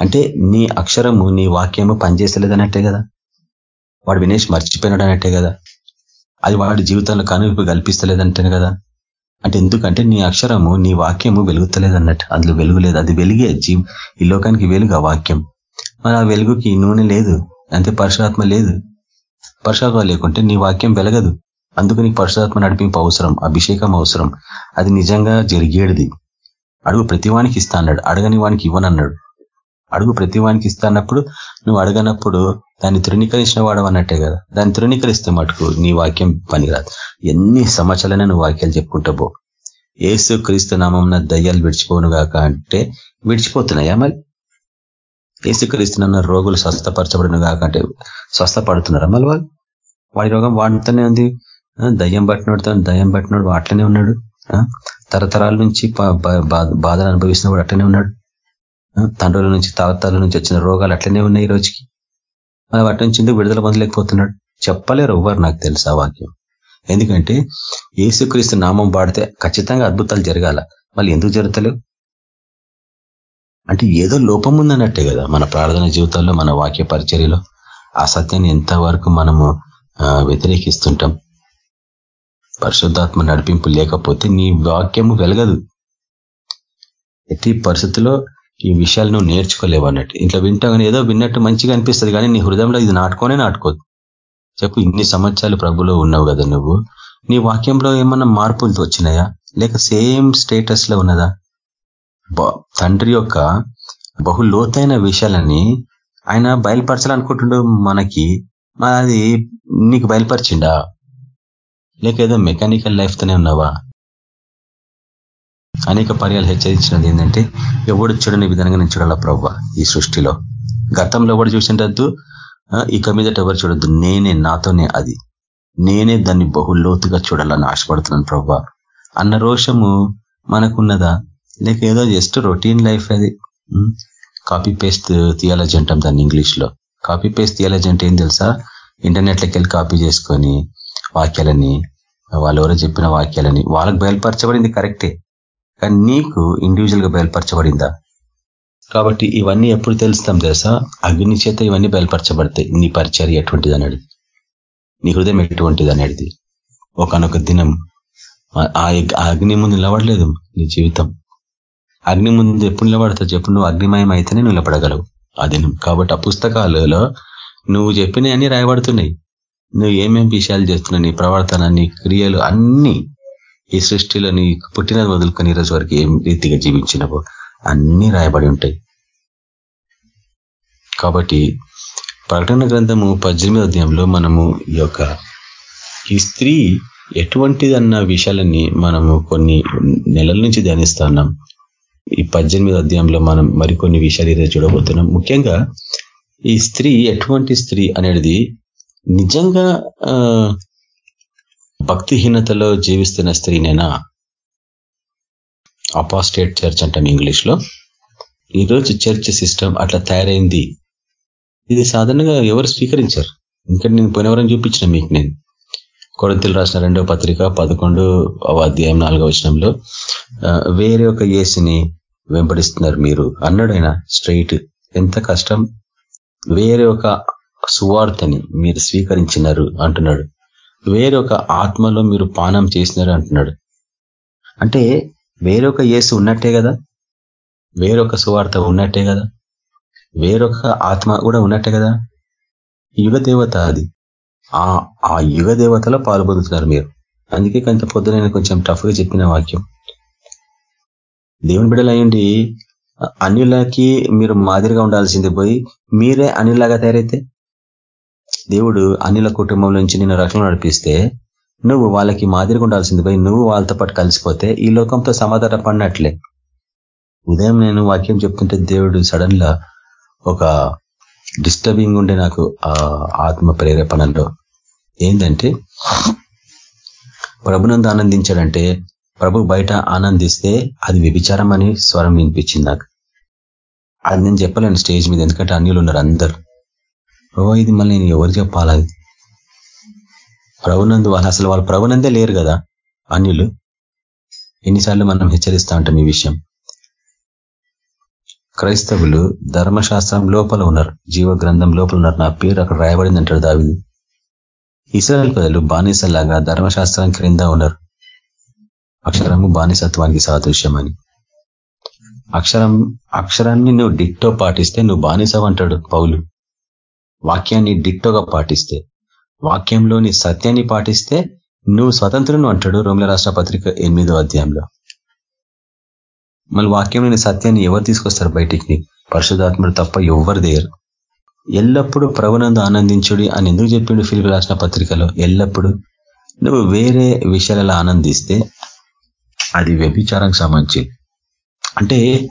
అంటే నీ అక్షరము నీ వాక్యము పనిచేసలేదన్నట్టే కదా? వాడు వినేష్ మర్చిపోయినాడు అన్నట్టే కదా? అది వాడి జీవితంలో కనువిప్పు కల్పిస్తలేదంటే కదా? అంటే ఎందుకంటే నీ అక్షరము నీ వాక్యము వెలుగుతలేదు అన్నట్టు అందులో వెలుగు లేదు. అది వెలిగే జీవ్ ఈ లోకానికి వెలుగు ఆ వాక్యం. మరి ఆ వెలుగుకి నూనె లేదు. అంతే పరశురాత్మ లేదు. పరశురాత్మ లేకుంటే నీ వాక్యం వెలగదు. అందుకు నీకు పరశురాత్మ నడిపింపు అవసరం అభిషేకం అవసరం. అది నిజంగా జరిగేది. అడుగు ప్రతివానికి ఇస్తా అన్నాడు. అడగని వానికి ఇవ్వనన్నాడు. అడుగు ప్రతివానికి ఇస్తా అన్నప్పుడు నువ్వు అడగనప్పుడు దాన్ని తృణీకరించిన వాడు అన్నట్టే కదా. దాన్ని తృణీకరిస్తే మటుకు నీ వాక్యం పనిరాదు ఎన్ని సంవత్సరాలైనా నువ్వు వాక్యాలు చెప్పుకుంటా పో. ఏసు క్రీస్తు నామం దయ్యాలు విడిచిపోను గాక అంటే విడిచిపోతున్నాయా మరి? ఏసుక్రీస్తున్న రోగులు స్వస్థపరచబడిన కాకంటే స్వస్థపడుతున్నారా మళ్ళీ వాళ్ళు? వాడి రోగం వాడితోనే ఉంది. దయ్యం పట్టినోడితో దయ్యం పట్టినోడు అట్లనే ఉన్నాడు. తరతరాల నుంచి బాధలు అనుభవిస్తున్న వాడు అట్లనే ఉన్నాడు. తండ్రుల నుంచి తాతల నుంచి వచ్చిన రోగాలు అట్లనే ఉన్నాయి ఈ రోజుకి. మనం వాటి నుంచి ఎందుకు విడుదల పొందలేకపోతున్నాడు? చెప్పలేరు ఎవ్వరు నాకు తెలుసు ఆ వాక్యం. ఎందుకంటే ఏసుక్రీస్తు నామం వాడితే ఖచ్చితంగా అద్భుతాలు జరగాల. మళ్ళీ ఎందుకు జరుగుతలేవు? అంటే ఏదో లోపం ఉందన్నట్టే కదా మన ప్రార్థన జీవితాల్లో మన వాక్య పరిచర్యలో. ఆ సత్యాన్ని ఎంతవరకు మనము వ్యతిరేకిస్తుంటాం? పరిశుద్ధాత్మ నడిపింపు లేకపోతే నీ వాక్యము వెలగదు. ఎట్టి పరిస్థితిలో ఈ విషయాలు నువ్వు నేర్చుకోలేవు అన్నట్టు. ఇంట్లో వింటాగానే ఏదో విన్నట్టు మంచిగా అనిపిస్తుంది కానీ నీ హృదయంలో ఇది నాటుకోనే నాటుకోదు. చెప్పు ఇన్ని సంవత్సరాలు ప్రభులో ఉన్నావు కదా నువ్వు. నీ వాక్యంలో ఏమన్నా మార్పులు వచ్చినాయా? లేక సేమ్ స్టేటస్లో ఉన్నదా తండ్రి యొక్క బహు లోతైన విషయాలని ఆయన బయలుపరచాలనుకుంటుండో మనకి. అది నీకు బయలుపరిచిండా? లేక ఏదో మెకానికల్ లైఫ్తోనే ఉన్నావా? అనేక పర్యాలు హెచ్చరించినది ఏంటంటే ఎవడు చూడని విధంగా నేను చూడాలా ప్రవ్వ ఈ సృష్టిలో? గతంలో ఎవడు చూసిండద్దు ఇక మీదట ఎవరు చూడొద్దు? నేనే నాతోనే అది. నేనే దాన్ని బహు లోతుగా చూడాలని ఆశపడుతున్నాను ప్రవ్వ. అన్న రోషము మనకున్నదా? లేక ఏదో జస్ట్ రొటీన్ లైఫ్ అది. కాపీ పేస్ట్ థియాలజీ అంటాం దాన్ని ఇంగ్లీష్లో కాపీ పేస్ట్ థియాలజీ అంటే ఏం తెలుసా? ఇంటర్నెట్లోకి వెళ్ళి కాపీ చేసుకొని వాక్యాలని వాళ్ళు ఎవరో చెప్పిన వాక్యాలని వాళ్ళకి బయలుపరచబడింది కరెక్టే. కానీ నీకు ఇండివిజువల్గా బయలుపరచబడిందా? కాబట్టి ఇవన్నీ ఎప్పుడు తెలుస్తాం తెలుసా? అగ్ని చేత ఇవన్నీ బయలుపరచబడతాయి. నీ పరిచర్య ఎటువంటిది అనేది. నీ హృదయం ఎటువంటిది అనేది. ఒకనొక దినం ఆ అగ్ని ముందు నిలబడలేదు నీ జీవితం. అగ్ని ముందు ఎప్పుడు నిలబడతావు చెప్పు. నువ్వు అగ్నిమయం అయితేనే నువ్వు నిలబడగలవు ఆ దినం. కాబట్టి ఆ పుస్తకాలలో నువ్వు చెప్పినవన్నీ రాయబడుతున్నాయి. నువ్వు ఏమేం విషయాలు చేస్తున్నావు నీ ప్రవర్తన నీ క్రియలు అన్నీ ఈ సృష్టిలో నీ పుట్టినది వదులుకొని ఈరోజు వరకు ఏం రీతిగా జీవించినవో అన్నీ రాయబడి ఉంటాయి. కాబట్టి ప్రకటన గ్రంథము పద్దెనిమిది అధ్యాయంలో మనము ఈ యొక్క ఈ స్త్రీ ఎటువంటిదన్న విషయాలన్నీ మనము కొన్ని నెలల నుంచి ధ్యానిస్తా ఉన్నాం. ఈ పద్దెనిమిది అధ్యాయంలో మనం మరికొన్ని విషయాలు ఈరోజు చూడబోతున్నాం. ముఖ్యంగా ఈ స్త్రీ ఎటువంటి స్త్రీ అనేది నిజంగా భక్తిహీనతలో జీవిస్తున్న స్త్రీనేనా? అపాస్టేట్ చర్చ్ అంటాం ఇంగ్లీష్లో ఈరోజు చర్చ్ సిస్టమ్ అట్లా తయారైంది. ఇది సాధారణంగా ఎవరు స్వీకరించారు? ఇంకా నేను పోయినవరం చూపించిన మీకు నేను. కొరతలు రాసిన రెండో పత్రిక పదకొండు అధ్యాయం నాలుగో వచనంలో వేరే ఒక ఏసుని వెంబడిస్తున్నారు మీరు. అన్నాడు ఆయన స్ట్రైట్ ఎంత కష్టం? వేరే ఒక సువార్తని మీరు స్వీకరించినారు అంటున్నాడు. వేరొక ఆత్మలో మీరు పానం చేసినారు అంటున్నాడు. అంటే వేరొక యేసు ఉన్నట్టే కదా? వేరొక సువార్త ఉన్నట్టే కదా? వేరొక ఆత్మ కూడా ఉన్నట్టే కదా? యుగ దేవత అది. ఆ ఆ యుగ దేవతలో పాల్పొందుతున్నారు మీరు. అందుకే కొంత పొద్దున కొంచెం టఫ్గా చెప్పిన వాక్యం. దేవుని బిడ్డలు అయ్యండి అన్యులకి మీరు మాదిరిగా ఉండాల్సింది పోయి మీరే అన్యులాగా తయారైతే దేవుడు అనిల కుటుంబం నుంచి నిన్ను రక్షణ నడిపిస్తే నువ్వు వాళ్ళకి మాదిరిగా ఉండాల్సింది పోయి నువ్వు వాళ్ళతో పాటు కలిసిపోతే ఈ లోకంతో సమాధాన పడినట్లే. ఉదయం నేను వాక్యం చెప్తుంటే దేవుడు సడన్గా ఒక డిస్టర్బింగ్ ఉండే నాకు ఆ ఆత్మ ప్రేరేపణలో. ఏంటంటే ప్రభునందు ఆనందించాడంటే ప్రభు బయట ఆనందిస్తే అది వ్యభిచారం అని స్వరం వినిపించింది నాకు. అది నేను చెప్పలేను స్టేజ్ మీద ఎందుకంటే అన్యులు ఉన్నారు అందరు. ప్రభు ఇది మళ్ళీ నేను ఎవరు చెప్పాలి ప్రభునందు వాళ్ళు అసలు వాళ్ళు ప్రభునందే లేరు కదా అన్యులు? ఎన్నిసార్లు మనం హెచ్చరిస్తూ ఉంటాం ఈ విషయం. క్రైస్తవులు ధర్మశాస్త్రం లోపల ఉన్నారు జీవ గ్రంథం లోపల ఉన్నారు. నా పేరు అక్కడ రాయబడింది అంటాడు దావిది. ఇస్రాయల్ ప్రజలు బానిసలాగా ధర్మశాస్త్రం క్రింద ఉన్నారు. అక్షరము బానిసత్వానికి సాదృశ్యమని. అక్షరం అక్షరాన్ని నువ్వు డిట్టో పాటిస్తే నువ్వు బానిసవంటాడు పౌలు. వాక్యాన్ని డిట్టోగా పాటిస్తే వాక్యంలోని సత్యాన్ని పాటిస్తే నువ్వు స్వతంత్రం అంటాడు రోమిల రాష్ట్ర పత్రిక ఎనిమిదో అధ్యాయంలో. మళ్ళీ వాక్యంలోని సత్యాన్ని ఎవరు తీసుకొస్తారు బయటికి? పరిశుధాత్ముడు తప్ప ఎవ్వరు దేయరు ఎల్లప్పుడూ ప్రభునందు ఆనందించుడి అని ఎందుకు చెప్పిండు ఫిలిపి రాసిన పత్రికలో? ఎల్లప్పుడూ. నువ్వు వేరే విషయాలలో ఆనందిస్తే అది వ్యభిచారం సంబంధించి అంటే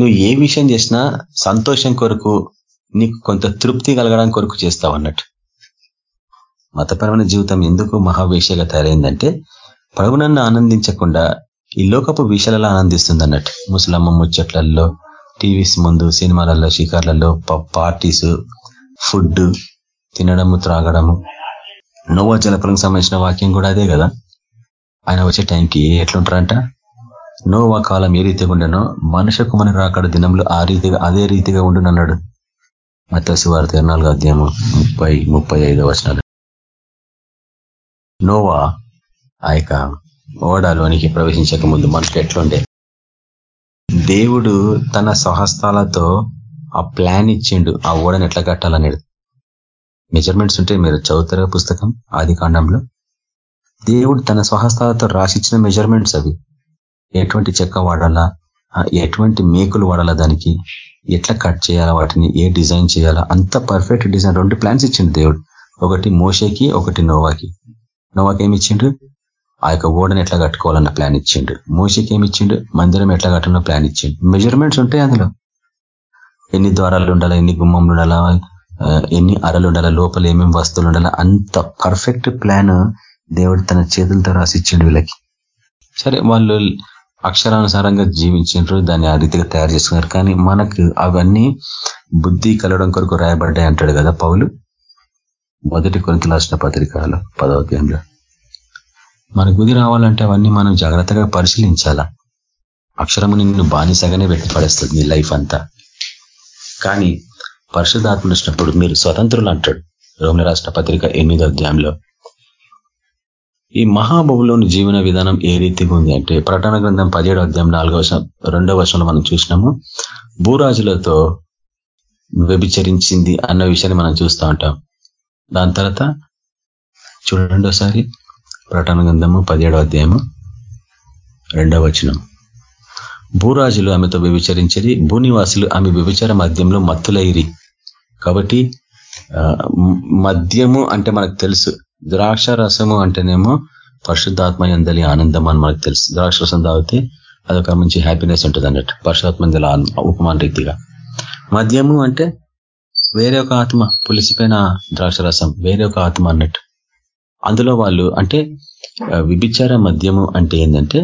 నువ్వు ఏ విషయం చేసినా సంతోషం కొరకు నీకు కొంత తృప్తి కలగడానికి కొరకు చేస్తావు అన్నట్టు. మతపరమైన జీవితం ఎందుకు మహావేషగా తయారైందంటే ప్రభునన్ను ఆనందించకుండా ఈ లోకపు విషయాలలో ఆనందిస్తుంది అన్నట్టు. ముసలమ్మ ముచ్చట్లలో టీవీస్ ముందు సినిమాలలో షికార్లలో పార్టీస్ ఫుడ్ తినడము త్రాగడము. నోవా జలపులకు సంబంధించిన వాక్యం కూడా అదే కదా? ఆయన వచ్చే టైంకి ఎట్లుంటారంట? నోవా కాలం ఏ రీతిగా ఉండనో మనుష కుమని రాకడ దినంలో ఆ రీతిగా అదే రీతిగా ఉండునన్నాడు. మతసు వార్త ఇరవై నాలుగో అధ్యాయము ముప్పై ముప్పై ఐదో వచనాలు. నోవా ఆ యొక్క ఓడలోనికి ప్రవేశించక ముందు మనుషులు ఎట్లుండే? దేవుడు తన స్వహస్తాలతో ఆ ప్లాన్ ఇచ్చిండు ఆ ఓడని ఎట్లా కట్టాలనేది. మెజర్మెంట్స్ ఉంటే మీరు చదువుతారా పుస్తకం? ఆది కాండంలో. దేవుడు తన స్వహస్తాలతో రాసిచ్చిన మెజర్మెంట్స్ అవి. ఎటువంటి చెక్క వాడాలా? ఎటువంటి మేకులు వాడాలా దానికి? ఎట్లా కట్ చేయాలా వాటిని? ఏ డిజైన్ చేయాలా? అంత పర్ఫెక్ట్ డిజైన్. రెండు ప్లాన్స్ ఇచ్చిండు దేవుడు. ఒకటి మోషేకి ఒకటి నోవాకి. నోవాకి ఏమి ఇచ్చిండు? ఆ యొక్క ఓడని ఎట్లా కట్టుకోవాలన్న ప్లాన్ ఇచ్చిండు. మోషకి ఏమి ఇచ్చిండు? మందిరం ఎట్లా కట్టాలన్న ప్లాన్ ఇచ్చిండు. మెజర్మెంట్స్ ఉంటాయి అందులో. ఎన్ని ద్వారాలు ఉండాలా? ఎన్ని గుమ్మంలు ఉండాలా? ఎన్ని అరలు ఉండాలా? లోపల ఏమేమి వస్తువులు ఉండాలా? అంత పర్ఫెక్ట్ ప్లాన్ దేవుడు తన చేతులతో రాసిచ్చిండు వీళ్ళకి. సరే వాళ్ళు అక్షరానుసారంగా జీవించారు దాన్ని ఆ రీతిగా తయారు చేసుకున్నారు కానీ మనకు అవన్నీ బుద్ధి కలవడం కొరకు రాయబడ్డాయి అంటాడు కదా పౌలు. మొదటి కొరింత రాసిన పత్రికలో పదవద్యంలో మన బుద్ధి రావాలంటే అవన్నీ మనం జాగ్రత్తగా పరిశీలించాలా? అక్షరము నిన్ను బానిసగానే పెట్టి పడేస్తుంది నీ లైఫ్ అంతా. కానీ పరిశుధాత్మ వచ్చినప్పుడు మీరు స్వతంత్రులు అంటాడు. రోమిల రాష్ట్ర పత్రిక ఎనిమిదో అధ్యాయంలో. ఈ మహాబహులోని జీవన విధానం ఏ రీతిగా ఉంది అంటే ప్రకటన గ్రంథం పదిహేడు అధ్యాయం నాలుగో రెండో వర్షంలో మనం చూసినాము. భూరాజులతో వ్యభిచరించింది అన్న విషయాన్ని మనం చూస్తూ ఉంటాం. దాని తర్వాత చూడండి ఒకసారి ప్రకటన గ్రంథము పదిహేడో అధ్యాయము రెండవ వచనం. భూరాజులు ఆమెతో వ్యభిచరించరి భూనివాసులు ఆమె వ్యభిచార మద్యంలో మత్తులైరి. కాబట్టి మద్యము అంటే మనకు తెలుసు ద్రాక్ష రసము అంటేనేమో పరిశుద్ధాత్మ ఎందలి ఆనందం అని మనకు తెలుసు. ద్రాక్ష రసం తాగితే అదొక మంచి హ్యాపీనెస్ ఉంటుంది అన్నట్టు పరిశుధాత్మ ఎందల ఉపమాన రీతిగా. మద్యము అంటే వేరే ఒక ఆత్మ పులిసిపోయిన ద్రాక్ష రసం వేరే ఒక ఆత్మ అన్నట్టు. అందులో వాళ్ళు అంటే విభిచార మద్యము అంటే ఏంటంటే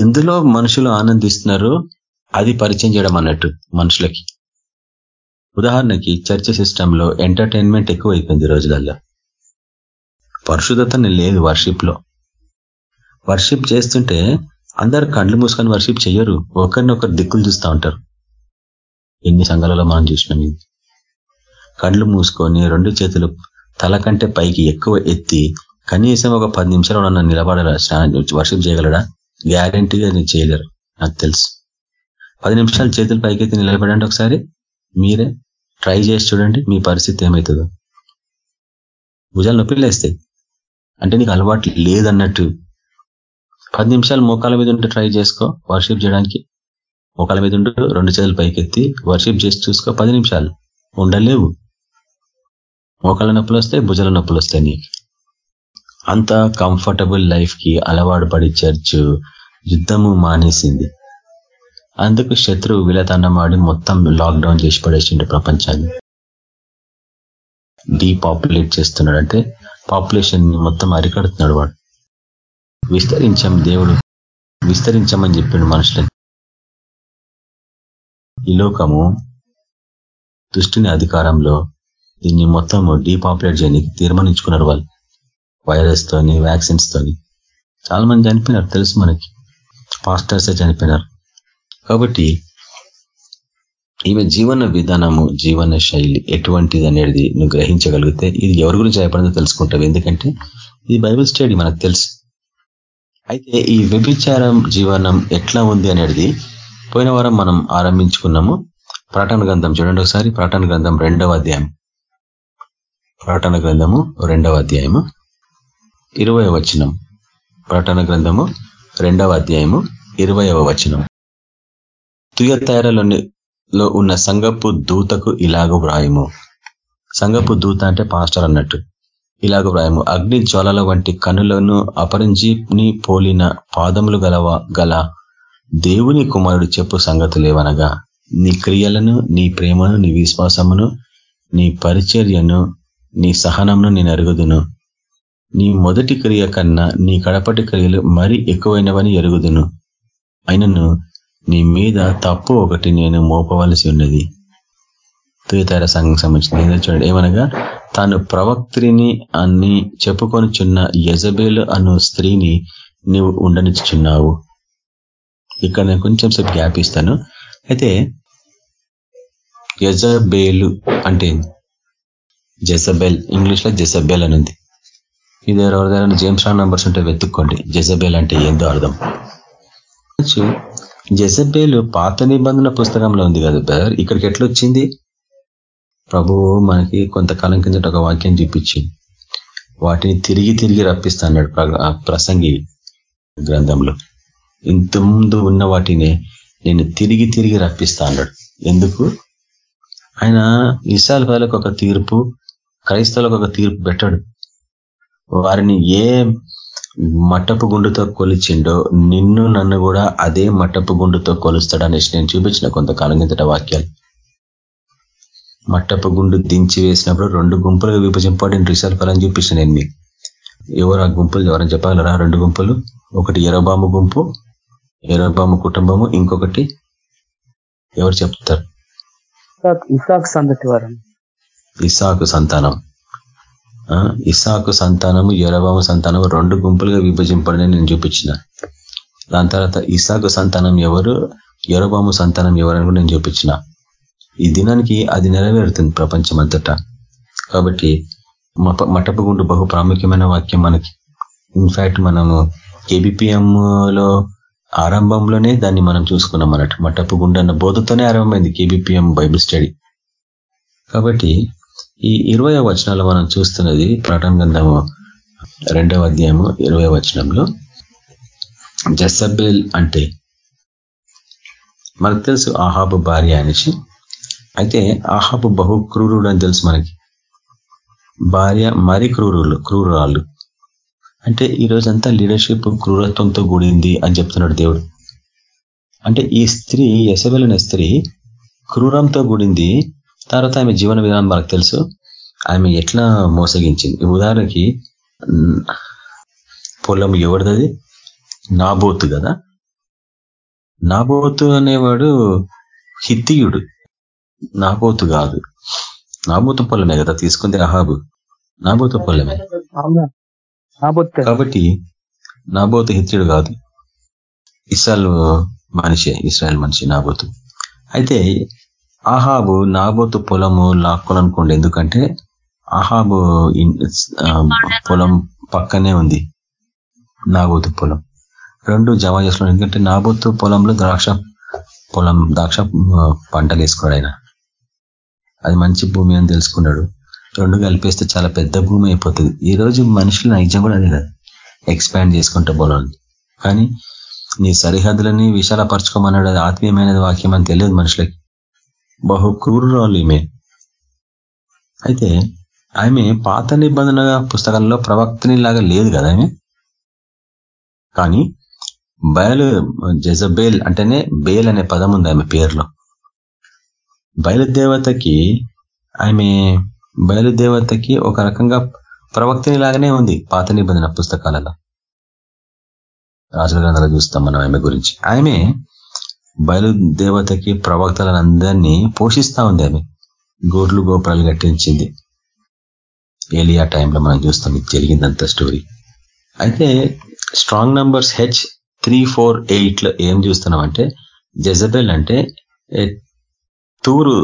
ఎందులో మనుషులు ఆనందిస్తున్నారు అది పరిచయం చేయడం అన్నట్టు మనుషులకి. ఉదాహరణకి చర్చ సిస్టంలో ఎంటర్టైన్మెంట్ ఎక్కువ అయిపోయింది రోజులలో పరిశుద్ధత లేదు వర్షిప్లో. వర్షిప్ చేస్తుంటే అందరు కండ్లు మూసుకొని వర్షిప్ చేయరు ఒకరినొకరు దిక్కులు చూస్తూ ఉంటారు. ఎన్ని సంఘాలలో మనం చూసినాం ఇది. కండ్లు మూసుకొని రెండు చేతులు తల కంటే పైకి ఎక్కువ ఎత్తి కనీసం ఒక పది నిమిషాలు నన్ను నిలబడరా? వర్షిప్ చేయగలడా? గ్యారంటీగా నేను చేయలేరు. నాకు తెలుసు. పది నిమిషాలు చేతులు పైకెత్తి నిలబడండి ఒకసారి. మీరే ట్రై చేసి చూడండి మీ పరిస్థితి ఏమవుతుందో భుజాలు నొప్పి లేస్తాయి అంటే నీకు అలవాటు లేదన్నట్టు. పది నిమిషాలు మోకాల మీద ఉంటే ట్రై చేసుకో వర్షిప్ చేయడానికి. మోకాల మీద ఉంటూ రెండు చేతులు పైకెత్తి వర్షిప్ చేసి చూసుకో పది నిమిషాలు. ఉండలేవు. మోకాల నొప్పులు వస్తాయి భుజాల నొప్పులు వస్తాయి నీకు. అంత కంఫర్టబుల్ లైఫ్కి అలవాటు పడి చర్చ్ యుద్ధము మానేసింది. అందుకు శత్రువు విలతన్నమాడి మొత్తం లాక్డౌన్ చేసి పడేసిండు ప్రపంచాన్ని. డీపాపులేట్ చేస్తున్నాడు పాపులేషన్ని మొత్తం అరికడుతున్నాడు వాడు. విస్తరించాం దేవుడు విస్తరించమని చెప్పిండు మనుషులని. ఈ లోకము దుష్టిని అధికారంలో దీన్ని మొత్తము డీపాపులేట్ చేయడానికి తీర్మానించుకున్నారు వాళ్ళు. వైరస్ తోని వ్యాక్సిన్స్ తోని. చాలా మంది చనిపోయినారు తెలుసు మనకి. పాస్టర్సే చనిపోయినారు. కాబట్టి ఈమె జీవన విధానము జీవన శైలి ఎటువంటిది అనేది నువ్వు గ్రహించగలిగితే ఇది ఎవరి గురించి భయపడిందో తెలుసుకుంటావు. ఎందుకంటే ఇది బైబిల్ స్టడీ మనకు తెలుసు. అయితే ఈ వ్యభిచారం జీవనం ఎట్లా ఉంది అనేది పోయిన వారం మనం ఆరంభించుకున్నాము. ప్రటన గ్రంథం చూడండి ఒకసారి. ప్రకటన గ్రంథం రెండవ అధ్యాయం. ప్రాటన గ్రంథము రెండవ అధ్యాయము. ఇరవై వచనం. ప్రాటన గ్రంథము రెండవ అధ్యాయము ఇరవయవ వచనం. లో ఉన్న సంగపు దూతకు ఇలాగ వ్రాయము. సంగపు దూత అంటే పాస్టర్ అన్నట్టు. ఇలాగ వ్రాయము. అగ్ని జ్వాలల వంటి కనులను అపరంజీని పోలిన పాదములు గలవ గల దేవుని కుమారుడు చెప్పు సంగతులేవనగా నీ క్రియలను నీ ప్రేమను నీ విశ్వాసమును నీ పరిచర్యను నీ సహనమును నేను అరుగుదును నీ మొదటి క్రియ కన్నా నీ కడపటి క్రియలు మరీ ఎక్కువైనవని ఎరుగుదును. అయినను నీ మీద తప్పు ఒకటి నేను మోపవలసి ఉన్నది. తుయతార సంఘం సంబంధించింది చూడండి. ఏమనగా తాను ప్రవక్త్రిని అని చెప్పుకొనిచున్న యజబేలు అను స్త్రీని నీవు ఉండనిచ్చుచున్నావు. ఇక్కడ నేను కొంచెం సేపు గ్యాప్ ఇస్తాను. అయితే యజబేలు అంటే జెసబెల్ ఇంగ్లీష్లో జెసబెల్ అని ఉంది. ఇది ఎవరి దగ్గర జేమ్స్ రాన్ నంబర్స్ ఉంటే వెతుక్కోండి. జెసబెల్ అంటే ఏందో అర్థం. జెజబేలు పాత నిబంధన పుస్తకంలో ఉంది కదా బ్రదర్? ఇక్కడికి ఎట్లా వచ్చింది ప్రభువు మనకి కొంతకాలం కిందట ఒక వాక్యం చూపించింది. వాటిని తిరిగి తిరిగి రప్పిస్తాడు ప్రసంగి గ్రంథంలో. ఇంత ముందు ఉన్న వాటిని నేను తిరిగి తిరిగి రప్పిస్తా అన్నాడు ఎందుకు? ఆయన ఇసాల్ వాళ్ళకు ఒక తీర్పు క్రైస్తవులకు ఒక తీర్పు పెట్టాడు. వారిని ఏ మట్టపు గుండుతో కొలిచిండో నిన్ను నన్ను కూడా అదే మట్టపు గుండుతో కొలుస్తాడు అనేసి నేను చూపించిన కొంతకాలం కిందట వాక్యాలు. మట్టపు గుండు దించి వేసినప్పుడు రెండు గుంపులుగా విభజింపబడిన రిసల్ట్ ఫలం చూపించిన నేను మీకు. ఎవరు ఆ గుంపులు ఎవరైనా చెప్పగలరా? రెండు గుంపులు. ఒకటి ఎరోబాము గుంపు ఎరోబాము కుటుంబము ఇంకొకటి ఎవరు చెప్తారు? ఇసాక్ సంగతి వారం. ఇసాకు సంతానం. ఇసాకు సంతానము ఎరబాము సంతానము రెండు గుంపులుగా విభజింపడని నేను చూపించిన. దాని తర్వాత ఇసాకు సంతానం ఎవరు ఎరబాము సంతానం ఎవరని కూడా నేను చూపించిన. ఈ దినానికి అది నెరవేరుతుంది ప్రపంచం అంతటా కాబట్టి మటపు గుండు బహు ప్రాముఖ్యమైన వాక్యం మనకి. ఇన్ఫాక్ట్ మనము కేబిపిఎంలో ఆరంభంలోనే దాన్ని మనం చూసుకున్నాం అన్నట్టు. మటపు గుండు అన్న బోధతోనే ఆరంభమైంది కేబిపిఎం బైబిల్ స్టడీ. కాబట్టి ఈ ఇరవై వచనాలు మనం చూస్తున్నది ప్రకటన గ్రంథము రెండవ అధ్యాయము ఇరవై వచనంలో. జసబేల్ అంటే మనకు తెలుసు ఆహాబు భార్య అనేసి. అయితే ఆహాబు బహు క్రూరుడు అని తెలుసు మనకి. భార్య మరి క్రూరులు క్రూరాళ్ళు అంటే ఈ రోజంతా లీడర్షిప్ క్రూరత్వంతో కూడింది అని చెప్తున్నాడు దేవుడు. అంటే ఈ స్త్రీ యశబెల్ అనే స్త్రీ క్రూరంతో కూడింది తర్వాత ఆమె జీవన విధానం మనకు తెలుసు. ఆమె ఎట్లా మోసగించింది? ఉదాహరణకి పొలం ఎవరిదది? నాబోతు కదా? నాబోతు అనేవాడు హిత్తియుడు. నాబోతు కాదు. నాబోతు పొలమే కదా? తీసుకుంది అహాబు నాబోతు పొలమే. కాబట్టి నాబోతు హిత్యుడు కాదు. ఇస్రాయల్ మనిషి ఇస్రాయల్ మనిషి నాబోతు. అయితే ఆహాబు నాబోతు పొలము లాక్కోవాలనుకోండి ఎందుకంటే ఆహాబు పొలం పక్కనే ఉంది. నాబోతు పొలం. రెండు జమ చేసుకున్నాడు ఎందుకంటే నాబోతు పొలంలో ద్రాక్ష పొలం ద్రాక్ష పంటలు వేసుకున్నాడు ఆయన. అది మంచి భూమి అని తెలుసుకున్నాడు. రెండు కలిపేస్తే చాలా పెద్ద భూమి అయిపోతుంది. ఈ రోజు మనుషులు నైజం కూడా అదే కదా. ఎక్స్పాండ్ చేసుకుంటే పొలం కానీ నీ సరిహద్దులని విశాలపరచుకోమన్నాడు. అది ఆత్మీయమైనది వాక్యం అని తెలియదు మనుషులకి. బహు క్రూరాలు ఈమె. అయితే ఆమె పాత నిబంధన పుస్తకాలలో ప్రవక్తని లాగా లేదు కదా ఆమె? కానీ బయలు జెజబేల్ అంటేనే బేల్ అనే పదం ఉంది ఆమె పేరులో. బయలుదేవతకి ఆమె బయలుదేవతకి ఒక రకంగా ప్రవక్తని లాగానే ఉంది పాత నిబంధన పుస్తకాలలో. రాజుల గ్రంథాలు చూస్తాం మనం ఆమె గురించి. ఆమె బయలుదేవతకి ప్రవక్తలందరినీ పోషిస్తా ఉంది ఆమె గోర్లు గోపురాలు కట్టించింది. ఏలియా టైంలో మనం చూస్తాం ఇది జరిగిందంత స్టోరీ. అయితే strong numbers H three four ఎయిట్లో ఏం చూస్తున్నాం అంటే అంటే తూరు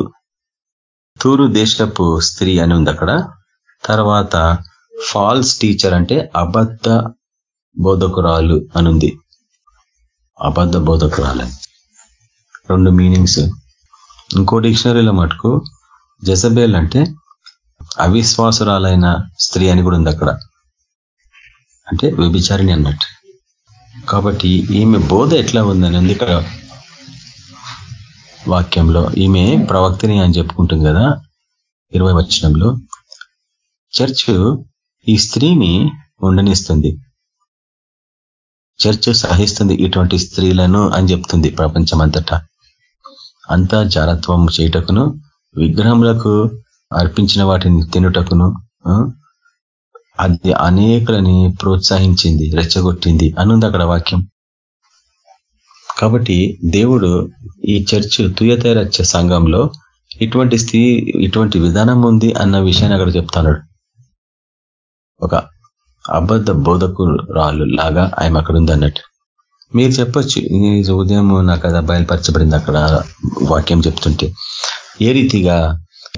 తూరు దేశపు స్త్రీ అని ఉంది అక్కడ. తర్వాత ఫాల్స్ టీచర్ అంటే అబద్ధ బోధకురాలు అనుంది అబద్ధ బోధకురాలు రెండు మీనింగ్స్ ఇంకో డిక్షనరీలో మటుకు జెజబేల్ అంటే అవిశ్వాసురాలైన స్త్రీ అని కూడా ఉంది అక్కడ. అంటే వ్యభిచారిణి అన్నట్టు. కాబట్టి ఈమె బోధ ఎట్లా ఉందని ఉంది ఇక్కడ వాక్యంలో. ఈమె ప్రవక్తిని అని చెప్పుకుంటుంది కదా ఇరవై వచనంలో. చర్చ్ ఈ స్త్రీని ఉండనిస్తుంది. చర్చ్ సహిస్తుంది ఇటువంటి స్త్రీలను అని చెప్తుంది ప్రపంచమంతటా. అంతా జారత్వం చేయుటకును విగ్రహములకు అర్పించిన వాటిని తినుటకును అది అనేకులని ప్రోత్సహించింది రెచ్చగొట్టింది అనుంది అక్కడ వాక్యం. కాబట్టి దేవుడు ఈ చర్చ్ తుయతైర సంఘంలో ఇటువంటి స్థితి ఇటువంటి విధానం ఉంది అన్న విషయాన్ని అక్కడ చెప్తున్నాడు ఒక అబద్ధ బోధకు రాళ్ళు లాగా ఆయన అక్కడ ఉంది అన్నట్టు మీరు చెప్పొచ్చు ఉదయం నాకు అది బయలుపరచబడింది అక్కడ వాక్యం చెప్తుంటే. ఏ రీతిగా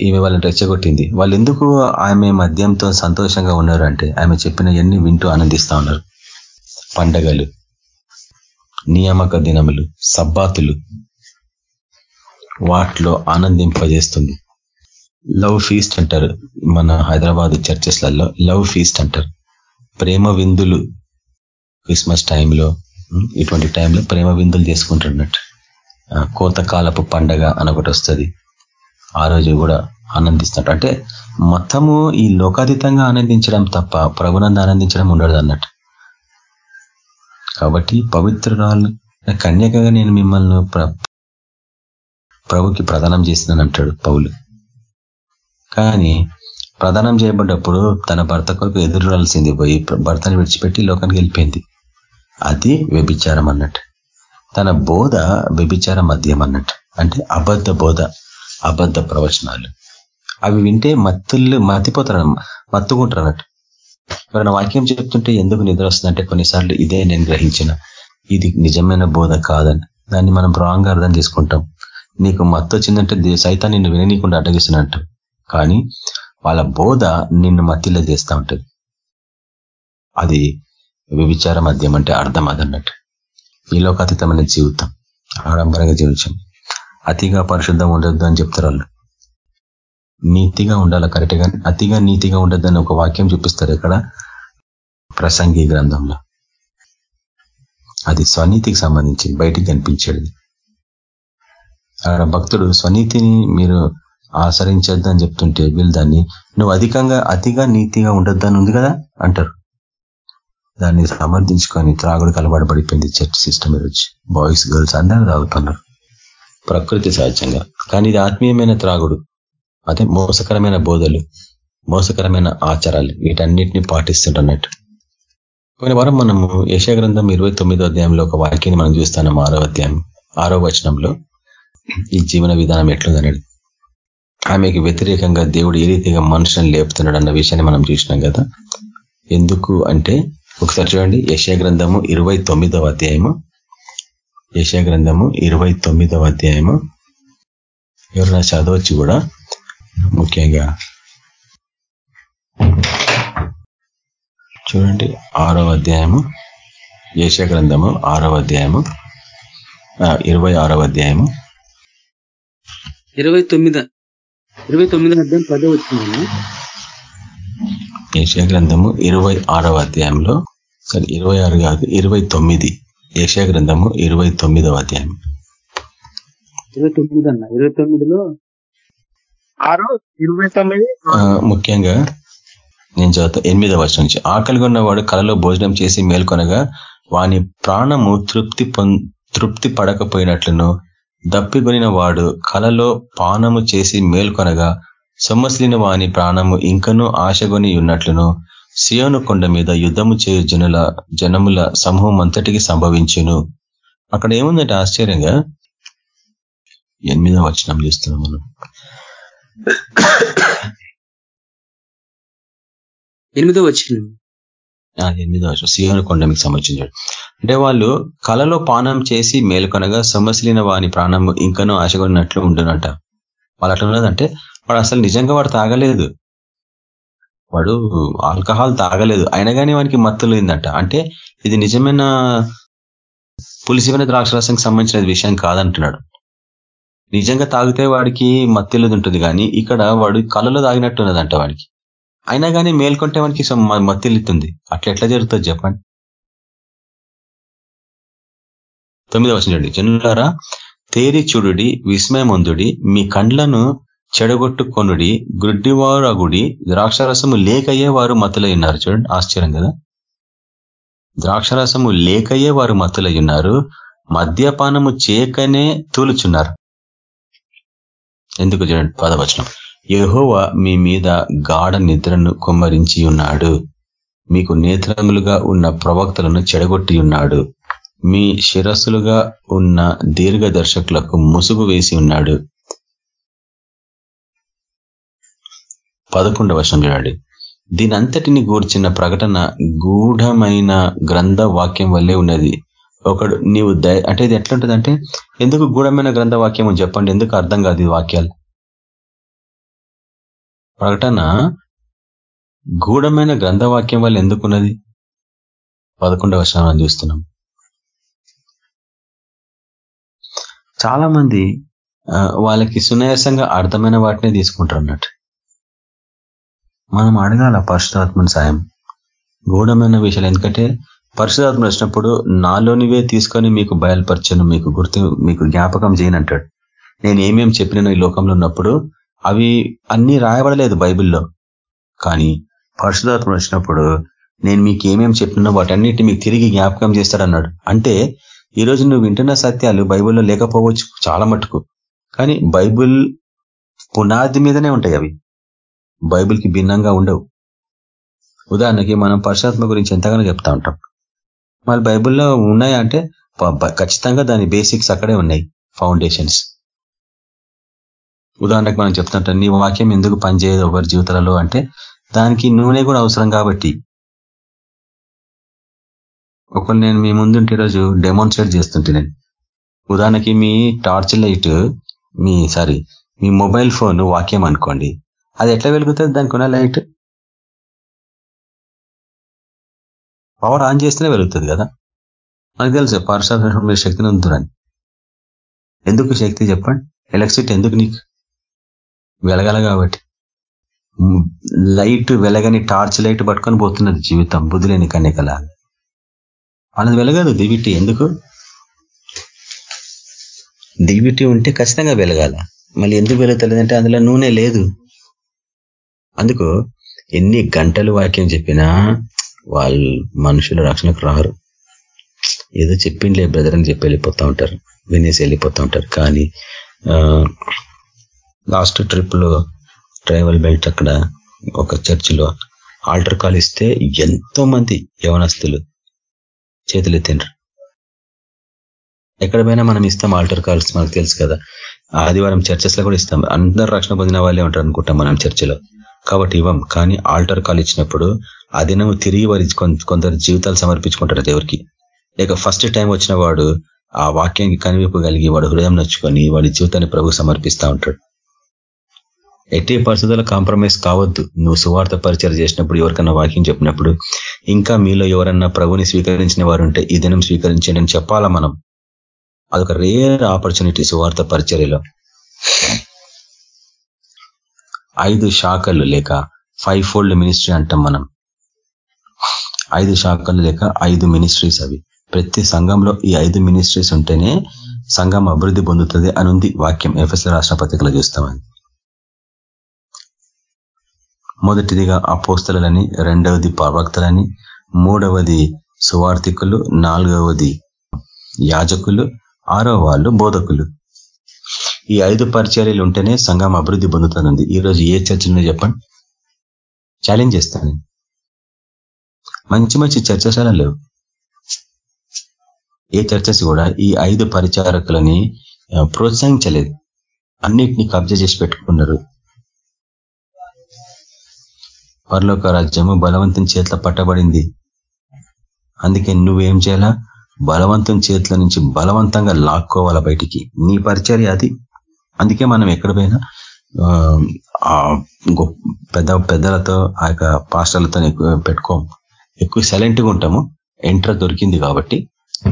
ఈమె వాళ్ళని రెచ్చగొట్టింది. వాళ్ళు ఎందుకు ఆమె మద్యంతో సంతోషంగా ఉన్నారు అంటే ఆమె చెప్పిన ఎన్ని వింటూ ఆనందిస్తూ ఉన్నారు. పండగలు నియామక దినములు సబ్బాతులు వాటిలో ఆనందింపజేస్తుంది. లవ్ ఫీస్ట్ అంటారు మన హైదరాబాద్ చర్చెస్లలో లవ్ ఫీస్ట్ అంటారు. ప్రేమ విందులు క్రిస్మస్ టైంలో ఇటువంటి టైంలో ప్రేమ విందులు చేసుకుంటున్నట్టు. కోతకాలపు పండగ అనొకటి వస్తుంది. ఆ రోజు కూడా ఆనందిస్తున్నట్టు. అంటే మొత్తము ఈ లోకాతీతంగా ఆనందించడం తప్ప ప్రభునంద ఆనందించడం ఉండదు అన్నట్టు. కాబట్టి పవిత్రురాలు కన్యకగా నేను మిమ్మల్ని ప్రభుకి ప్రదానం చేసినాను అంటాడు పౌలు. కానీ ప్రదానం చేయబడ్డప్పుడు తన భర్త కొరకు ఎదురురాల్సింది పోయి భర్తను విడిచిపెట్టి లోకానికి వెళ్ళిపోయింది. అది వ్యభిచారం అన్నట్టు. తన బోధ వ్యభిచార మద్యం అన్నట్టు. అంటే అబద్ధ బోధ అబద్ధ ప్రవచనాలు. అవి వింటే మత్తులు మతిపోతారు మత్తుకుంటారు అన్నట్టు. ఎవరైనా వాక్యం చెప్తుంటే ఎందుకు నిద్ర వస్తుందంటే కొన్నిసార్లు ఇదే నేను గ్రహించిన. ఇది నిజమైన బోధ కాదని. దాన్ని మనం రాంగ్ అర్థం చేసుకుంటాం. నీకు మత్తు వచ్చిందంటే సైతం నిన్ను విననీయకుండా అడ్డగిస్తున్నట్టు కానీ వాళ్ళ బోధ నిన్ను మత్తిలో చేస్తూ ఉంటుంది. అది విచార మద్యం అంటే అర్థం అదన్నట్టు ఈ లోకాతీతమైన జీవితం ఆడంబరంగా జీవించం అతిగా పరిశుద్ధం ఉండొద్దు అని చెప్తారు వాళ్ళు. నీతిగా ఉండాలి కరెక్ట్గా అతిగా నీతిగా ఉండొద్దని ఒక వాక్యం చూపిస్తారు ఇక్కడ ప్రసంగి గ్రంథంలో. అది స్వనీతికి సంబంధించి బయటికి కనిపించేది. ఆడ భక్తుడు స్వనీతిని మీరు ఆచరించొద్దు అని చెప్తుంటే వీళ్ళు దాన్ని నువ్వు అధికంగా అతిగా నీతిగా ఉండొద్దని ఉంది కదా? అంటారు. దాన్ని సమర్థించుకొని త్రాగుడు కలబడి పడిపోయింది చర్చ్ సిస్టమ్ వచ్చి. బాయ్స్ గర్ల్స్ అందరూ తాగుతున్నారు. ప్రకృతి సహజంగా. కానీ ఇది ఆత్మీయమైన త్రాగుడు. అదే మోసకరమైన బోధలు మోసకరమైన ఆచారాలు వీటన్నిటిని పాటిస్తుంటున్నట్టు. పోయిన వారం మనము గ్రంథం ఇరవై తొమ్మిదో అధ్యాయంలో ఒక వాక్యాన్ని మనం చూస్తున్నాం ఆరో అధ్యాయం ఆరో వచనంలో. ఈ జీవన విధానం ఎట్లుందనేది. ఆమెకి వ్యతిరేకంగా దేవుడు ఏ రీతిగా మనుషులను లేపుతున్నాడు అన్న విషయాన్ని మనం చూసినాం కదా. ఎందుకు అంటే ఒకసారి చూడండి. యశా గ్రంథము ఇరవై తొమ్మిదవ అధ్యాయము. యశా గ్రంథము ఇరవై తొమ్మిదవ అధ్యాయము. ఎవరైనా చదవచ్చు కూడా. ముఖ్యంగా చూడండి. ఆరవ అధ్యాయము. యశా గ్రంథము ఆరవ అధ్యాయము. ఇరవై ఆరవ అధ్యాయము. ఇరవై తొమ్మిది ఇరవై తొమ్మిది అధ్యాయం పదో వచ్చిందండి ఏషియా గ్రంథము ఇరవై ఆరవ అధ్యాయంలో సరే ఇరవై ఆరు కాదు ఇరవై తొమ్మిది. ఏషియా గ్రంథము ఇరవై తొమ్మిదవ అధ్యాయం. ఇరవై తొమ్మిది అన్న? ఇరవై తొమ్మిదిలో ఆరు ఇరవై తొమ్మిది? ముఖ్యంగా నేను చదువుతా ఎనిమిదవ వర్షం నుంచి. ఆకలి ఉన్నవాడు కలలో భోజనం చేసి మేల్కొనగా వాని ప్రాణము తృప్తి తృప్తి పడకపోయినట్లును దప్పిగొనిన వాడు కలలో పానము చేసి మేల్కొనగా సొమ్మసిలిన వాని ప్రాణము ఇంకనూ ఆశగొని ఉన్నట్లును సియోను కొండ మీద యుద్ధము చేయు జనుల జనముల సమూహం అంతటికి సంభవించును. అక్కడ ఏముందంటే ఆశ్చర్యంగా ఎనిమిదో వచనం చూస్తున్నాం మనం. ఎనిమిదో వచ్చిన ఎనిమిదో వచనం. సియోను కొండ మీకు సంబంధించాడు అంటే వాళ్ళు కలలో పానం చేసి మేలుకొనగా సొమ్మసిలిన వాని ప్రాణము ఇంకనూ ఆశగొన్నట్లు ఉండునట. వాళ్ళు అట్లా ఉన్నదంటే వాడు అసలు నిజంగా వాడు తాగలేదు. వాడు ఆల్కహాల్ తాగలేదు. అయినా కానీ వానికి మత్తులు అంటే ఇది నిజమైన పులిసివైన ద్రాక్షరసంకి సంబంధించిన విషయం కాదంటున్నాడు. నిజంగా తాగితే వాడికి మత్తిలేదు ఉంటుంది కానీ ఇక్కడ వాడు కళ్ళలో తాగినట్టు ఉన్నదంట వాడికి. అయినా కానీ మేల్కొంటే వానికి మత్తిల్లుతుంది అట్లా ఎట్లా జరుగుతుంది చెప్పండి? తొమ్మిదవ వచనం చూడండి. జనులారా తేరి చూడుడి విస్మయమందుడి మీ కండ్లను చెడగొట్టుకొనుడి గుడ్డివారగుడి ద్రాక్షరసము లేకయ్యే వారు మతులై ఉన్నారు. చూడండి ఆశ్చర్యం కదా? ద్రాక్షరసము లేకయ్యే వారు మతులై ఉన్నారు. మద్యపానము చేయకనే తూలుచున్నారు. ఎందుకు చూడండి పదవచనం. యెహోవా మీ మీద గాఢ నిద్రను కుమ్మరించి ఉన్నాడు. మీకు నేత్రములుగా ఉన్న ప్రవక్తలను చెడగొట్టి ఉన్నాడు. మీ శిరస్సులుగా ఉన్న దీర్ఘదర్శకులకు ముసుగు వేసి ఉన్నాడు. పదకొండవ వర్షం చూడండి దీని అంతటిని గూర్చిన ప్రకటన గూఢమైన గ్రంథ వాక్యం వల్లే ఉన్నది. ఒకడు నీవు దయ అంటే ఇది ఎట్లుంటుంది అంటే ఎందుకు గూఢమైన గ్రంథ వాక్యం అని చెప్పండి ఎందుకు అర్థం కాదు ఈ వాక్యాలు? ప్రకటన గూఢమైన గ్రంథవాక్యం వల్ల ఎందుకున్నది? పదకొండవ వర్షం చూస్తున్నాం. చాలా మంది వాళ్ళకి సునాయాసంగా అర్థమైన వాటినే తీసుకుంటారు అన్నట్టు మనం అడగాల పరిశుధాత్మని సాయం. గూఢమైన విషయాలు ఎందుకంటే పరిశుధాత్మ వచ్చినప్పుడు నాలోనివే తీసుకొని మీకు బయలుపరచను మీకు గుర్తు మీకు జ్ఞాపకం చేయనంటాడు. నేను ఏమేం చెప్పినాను ఈ లోకంలో ఉన్నప్పుడు అవి అన్నీ రాయబడలేదు బైబిల్లో. కానీ పరిశుధాత్మ వచ్చినప్పుడు నేను మీకు ఏమేం చెప్పినో వాటన్నిటి మీకు తిరిగి జ్ఞాపకం చేస్తాడన్నాడు. అంటే ఈ రోజు నువ్వు వింటున్న సత్యాలు బైబిల్లో లేకపోవచ్చు చాలా మటుకు. కానీ బైబిల్ పునాది మీదనే ఉంటాయి అవి. బైబిల్కి భిన్నంగా ఉండవు. ఉదాహరణకి మనం పరిశాత్మ గురించి ఎంతగానో చెప్తా ఉంటాం. మళ్ళీ బైబిల్లో ఉన్నాయంటే ఖచ్చితంగా దాని బేసిక్స్ అక్కడే ఉన్నాయి ఫౌండేషన్స్. ఉదాహరణకు మనం చెప్తుంటాం నీ వాక్యం ఎందుకు పనిచేయదు ఒకరి జీవితాలలో అంటే దానికి నూనె కూడా అవసరం కాబట్టి. ఒకరు నేను మీ ముందుంటే ఈరోజు డెమాన్స్ట్రేట్ చేస్తుంటే నేను. ఉదాహరణకి మీ టార్చ్ లైట్ మీ సారీ మీ మొబైల్ ఫోన్ వాక్యం అనుకోండి. అది ఎట్లా వెలుగుతుంది? దానికి ఉన్న లైట్? పవర్ ఆన్ చేస్తేనే వెలుగుతుంది కదా? మనకు తెలుసు పరిశోధన మీరు శక్తిని ఉందని ఎందుకు శక్తి చెప్పండి? ఎలక్ట్రిసిటీ ఎందుకు నీకు? వెలగాల కాబట్టి. లైట్ వెలగని టార్చ్ లైట్ పట్టుకొని పోతున్నది జీవితం బుద్ధులేని కన్యకల. వాళ్ళది వెలగదు దివిటి ఎందుకు? దివిటి ఉంటే ఖచ్చితంగా వెలగాల. మళ్ళీ ఎందుకు వెలుగుతలేదంటే అందులో నూనె లేదు. అందుకు ఎన్ని గంటలు వాక్యం చెప్పినా వాళ్ళు మనుషులు రక్షణకు రారు. ఏదో చెప్పిండలే బ్రదర్ అని చెప్పి వెళ్ళిపోతూ ఉంటారు. వినేసి వెళ్ళిపోతూ ఉంటారు. కానీ లాస్ట్ ట్రిప్లో ట్రైవల్ బెల్ట్ అక్కడ ఒక చర్చిలో ఆల్టర్ కాల్ ఇస్తే ఎంతో మంది యవనస్తులు చేతులు ఎత్తిండ్రు. ఎక్కడ పోయినా మనం ఇస్తాం ఆల్టర్ కాల్స్ మనకు తెలుసు కదా. ఆదివారం చర్చెస్లో కూడా ఇస్తాం. అందరు రక్షణ పొందిన వాళ్ళే ఉంటారు అనుకుంటాం మనం చర్చిలో. కాబట్టి ఇవ్వం. కానీ ఆల్టర్ కాల్ ఇచ్చినప్పుడు ఆ దినం తిరిగి వారి కొందరు జీవితాలు సమర్పించుకుంటారు దేవుడికి. లేక ఫస్ట్ టైం వచ్చిన వాడు ఆ వాక్యానికి కనివిపు కలిగి వాడు హృదయం నచ్చుకొని వాడి జీవితాన్ని ప్రభు సమర్పిస్తా ఉంటాడు. ఎట్టి పరిస్థితుల్లో కాంప్రమైజ్ కావద్దు. నువ్వు సువార్త పరిచయం చేసినప్పుడు ఎవరికన్నా వాక్యం చెప్పినప్పుడు ఇంకా మీలో ఎవరన్నా ప్రభుని స్వీకరించిన వారు ఉంటే ఈ దినం స్వీకరించండి అని చెప్పాలా మనం? అదొక రేర్ ఆపర్చునిటీ సువార్త పరిచర్యలో. ఐదు శాఖలు లేక ఫైవ్ ఫోల్డ్ మినిస్ట్రీ అంటాం మనం. ఐదు శాఖలు లేక ఐదు మినిస్ట్రీస్ అవి. ప్రతి సంఘంలో ఈ ఐదు మినిస్ట్రీస్ ఉంటేనే సంఘం అభివృద్ధి పొందుతుంది అని ఉంది వాక్యం ఎఫ్ఎస్ రాష్ట్రపతికలో చూస్తామని మొదటిదిగా అపోస్తలని రెండవది ప్రవక్తలని మూడవది సువార్థికులు నాలుగవది యాజకులు ఆరవ వాళ్ళు బోధకులు. ఈ ఐదు పరిచర్యలు ఉంటేనే సంఘం అభివృద్ధి పొందుతుంది ఈ రోజు ఏ చర్చనో చెప్పండి. ఛాలెంజ్ చేస్తాను. మంచి మంచి చర్చశాలలు లేవు. ఏ చర్చస్ కూడా ఈ ఐదు పరిచారకులని ప్రోత్సహించలేదు. అన్నిటినీ కబ్జా చేసి పెట్టుకున్నారు. పరలోక రాజ్యము బలవంతం చేతిలో పట్టబడింది. అందుకే నువ్వేం చేయాలా? బలవంతం చేతుల నుంచి బలవంతంగా లాక్కోవాలా బయటికి. నీ పరిచర్య అది. అందుకే మనం ఎక్కడ పోయినా పెద్ద పెద్దలతో ఆ యొక్క పాస్టర్లతో ఎక్కువ పెట్టుకోము ఎక్కువ సైలెంట్గా ఉంటాము. ఎంటర్ దొరికింది కాబట్టి.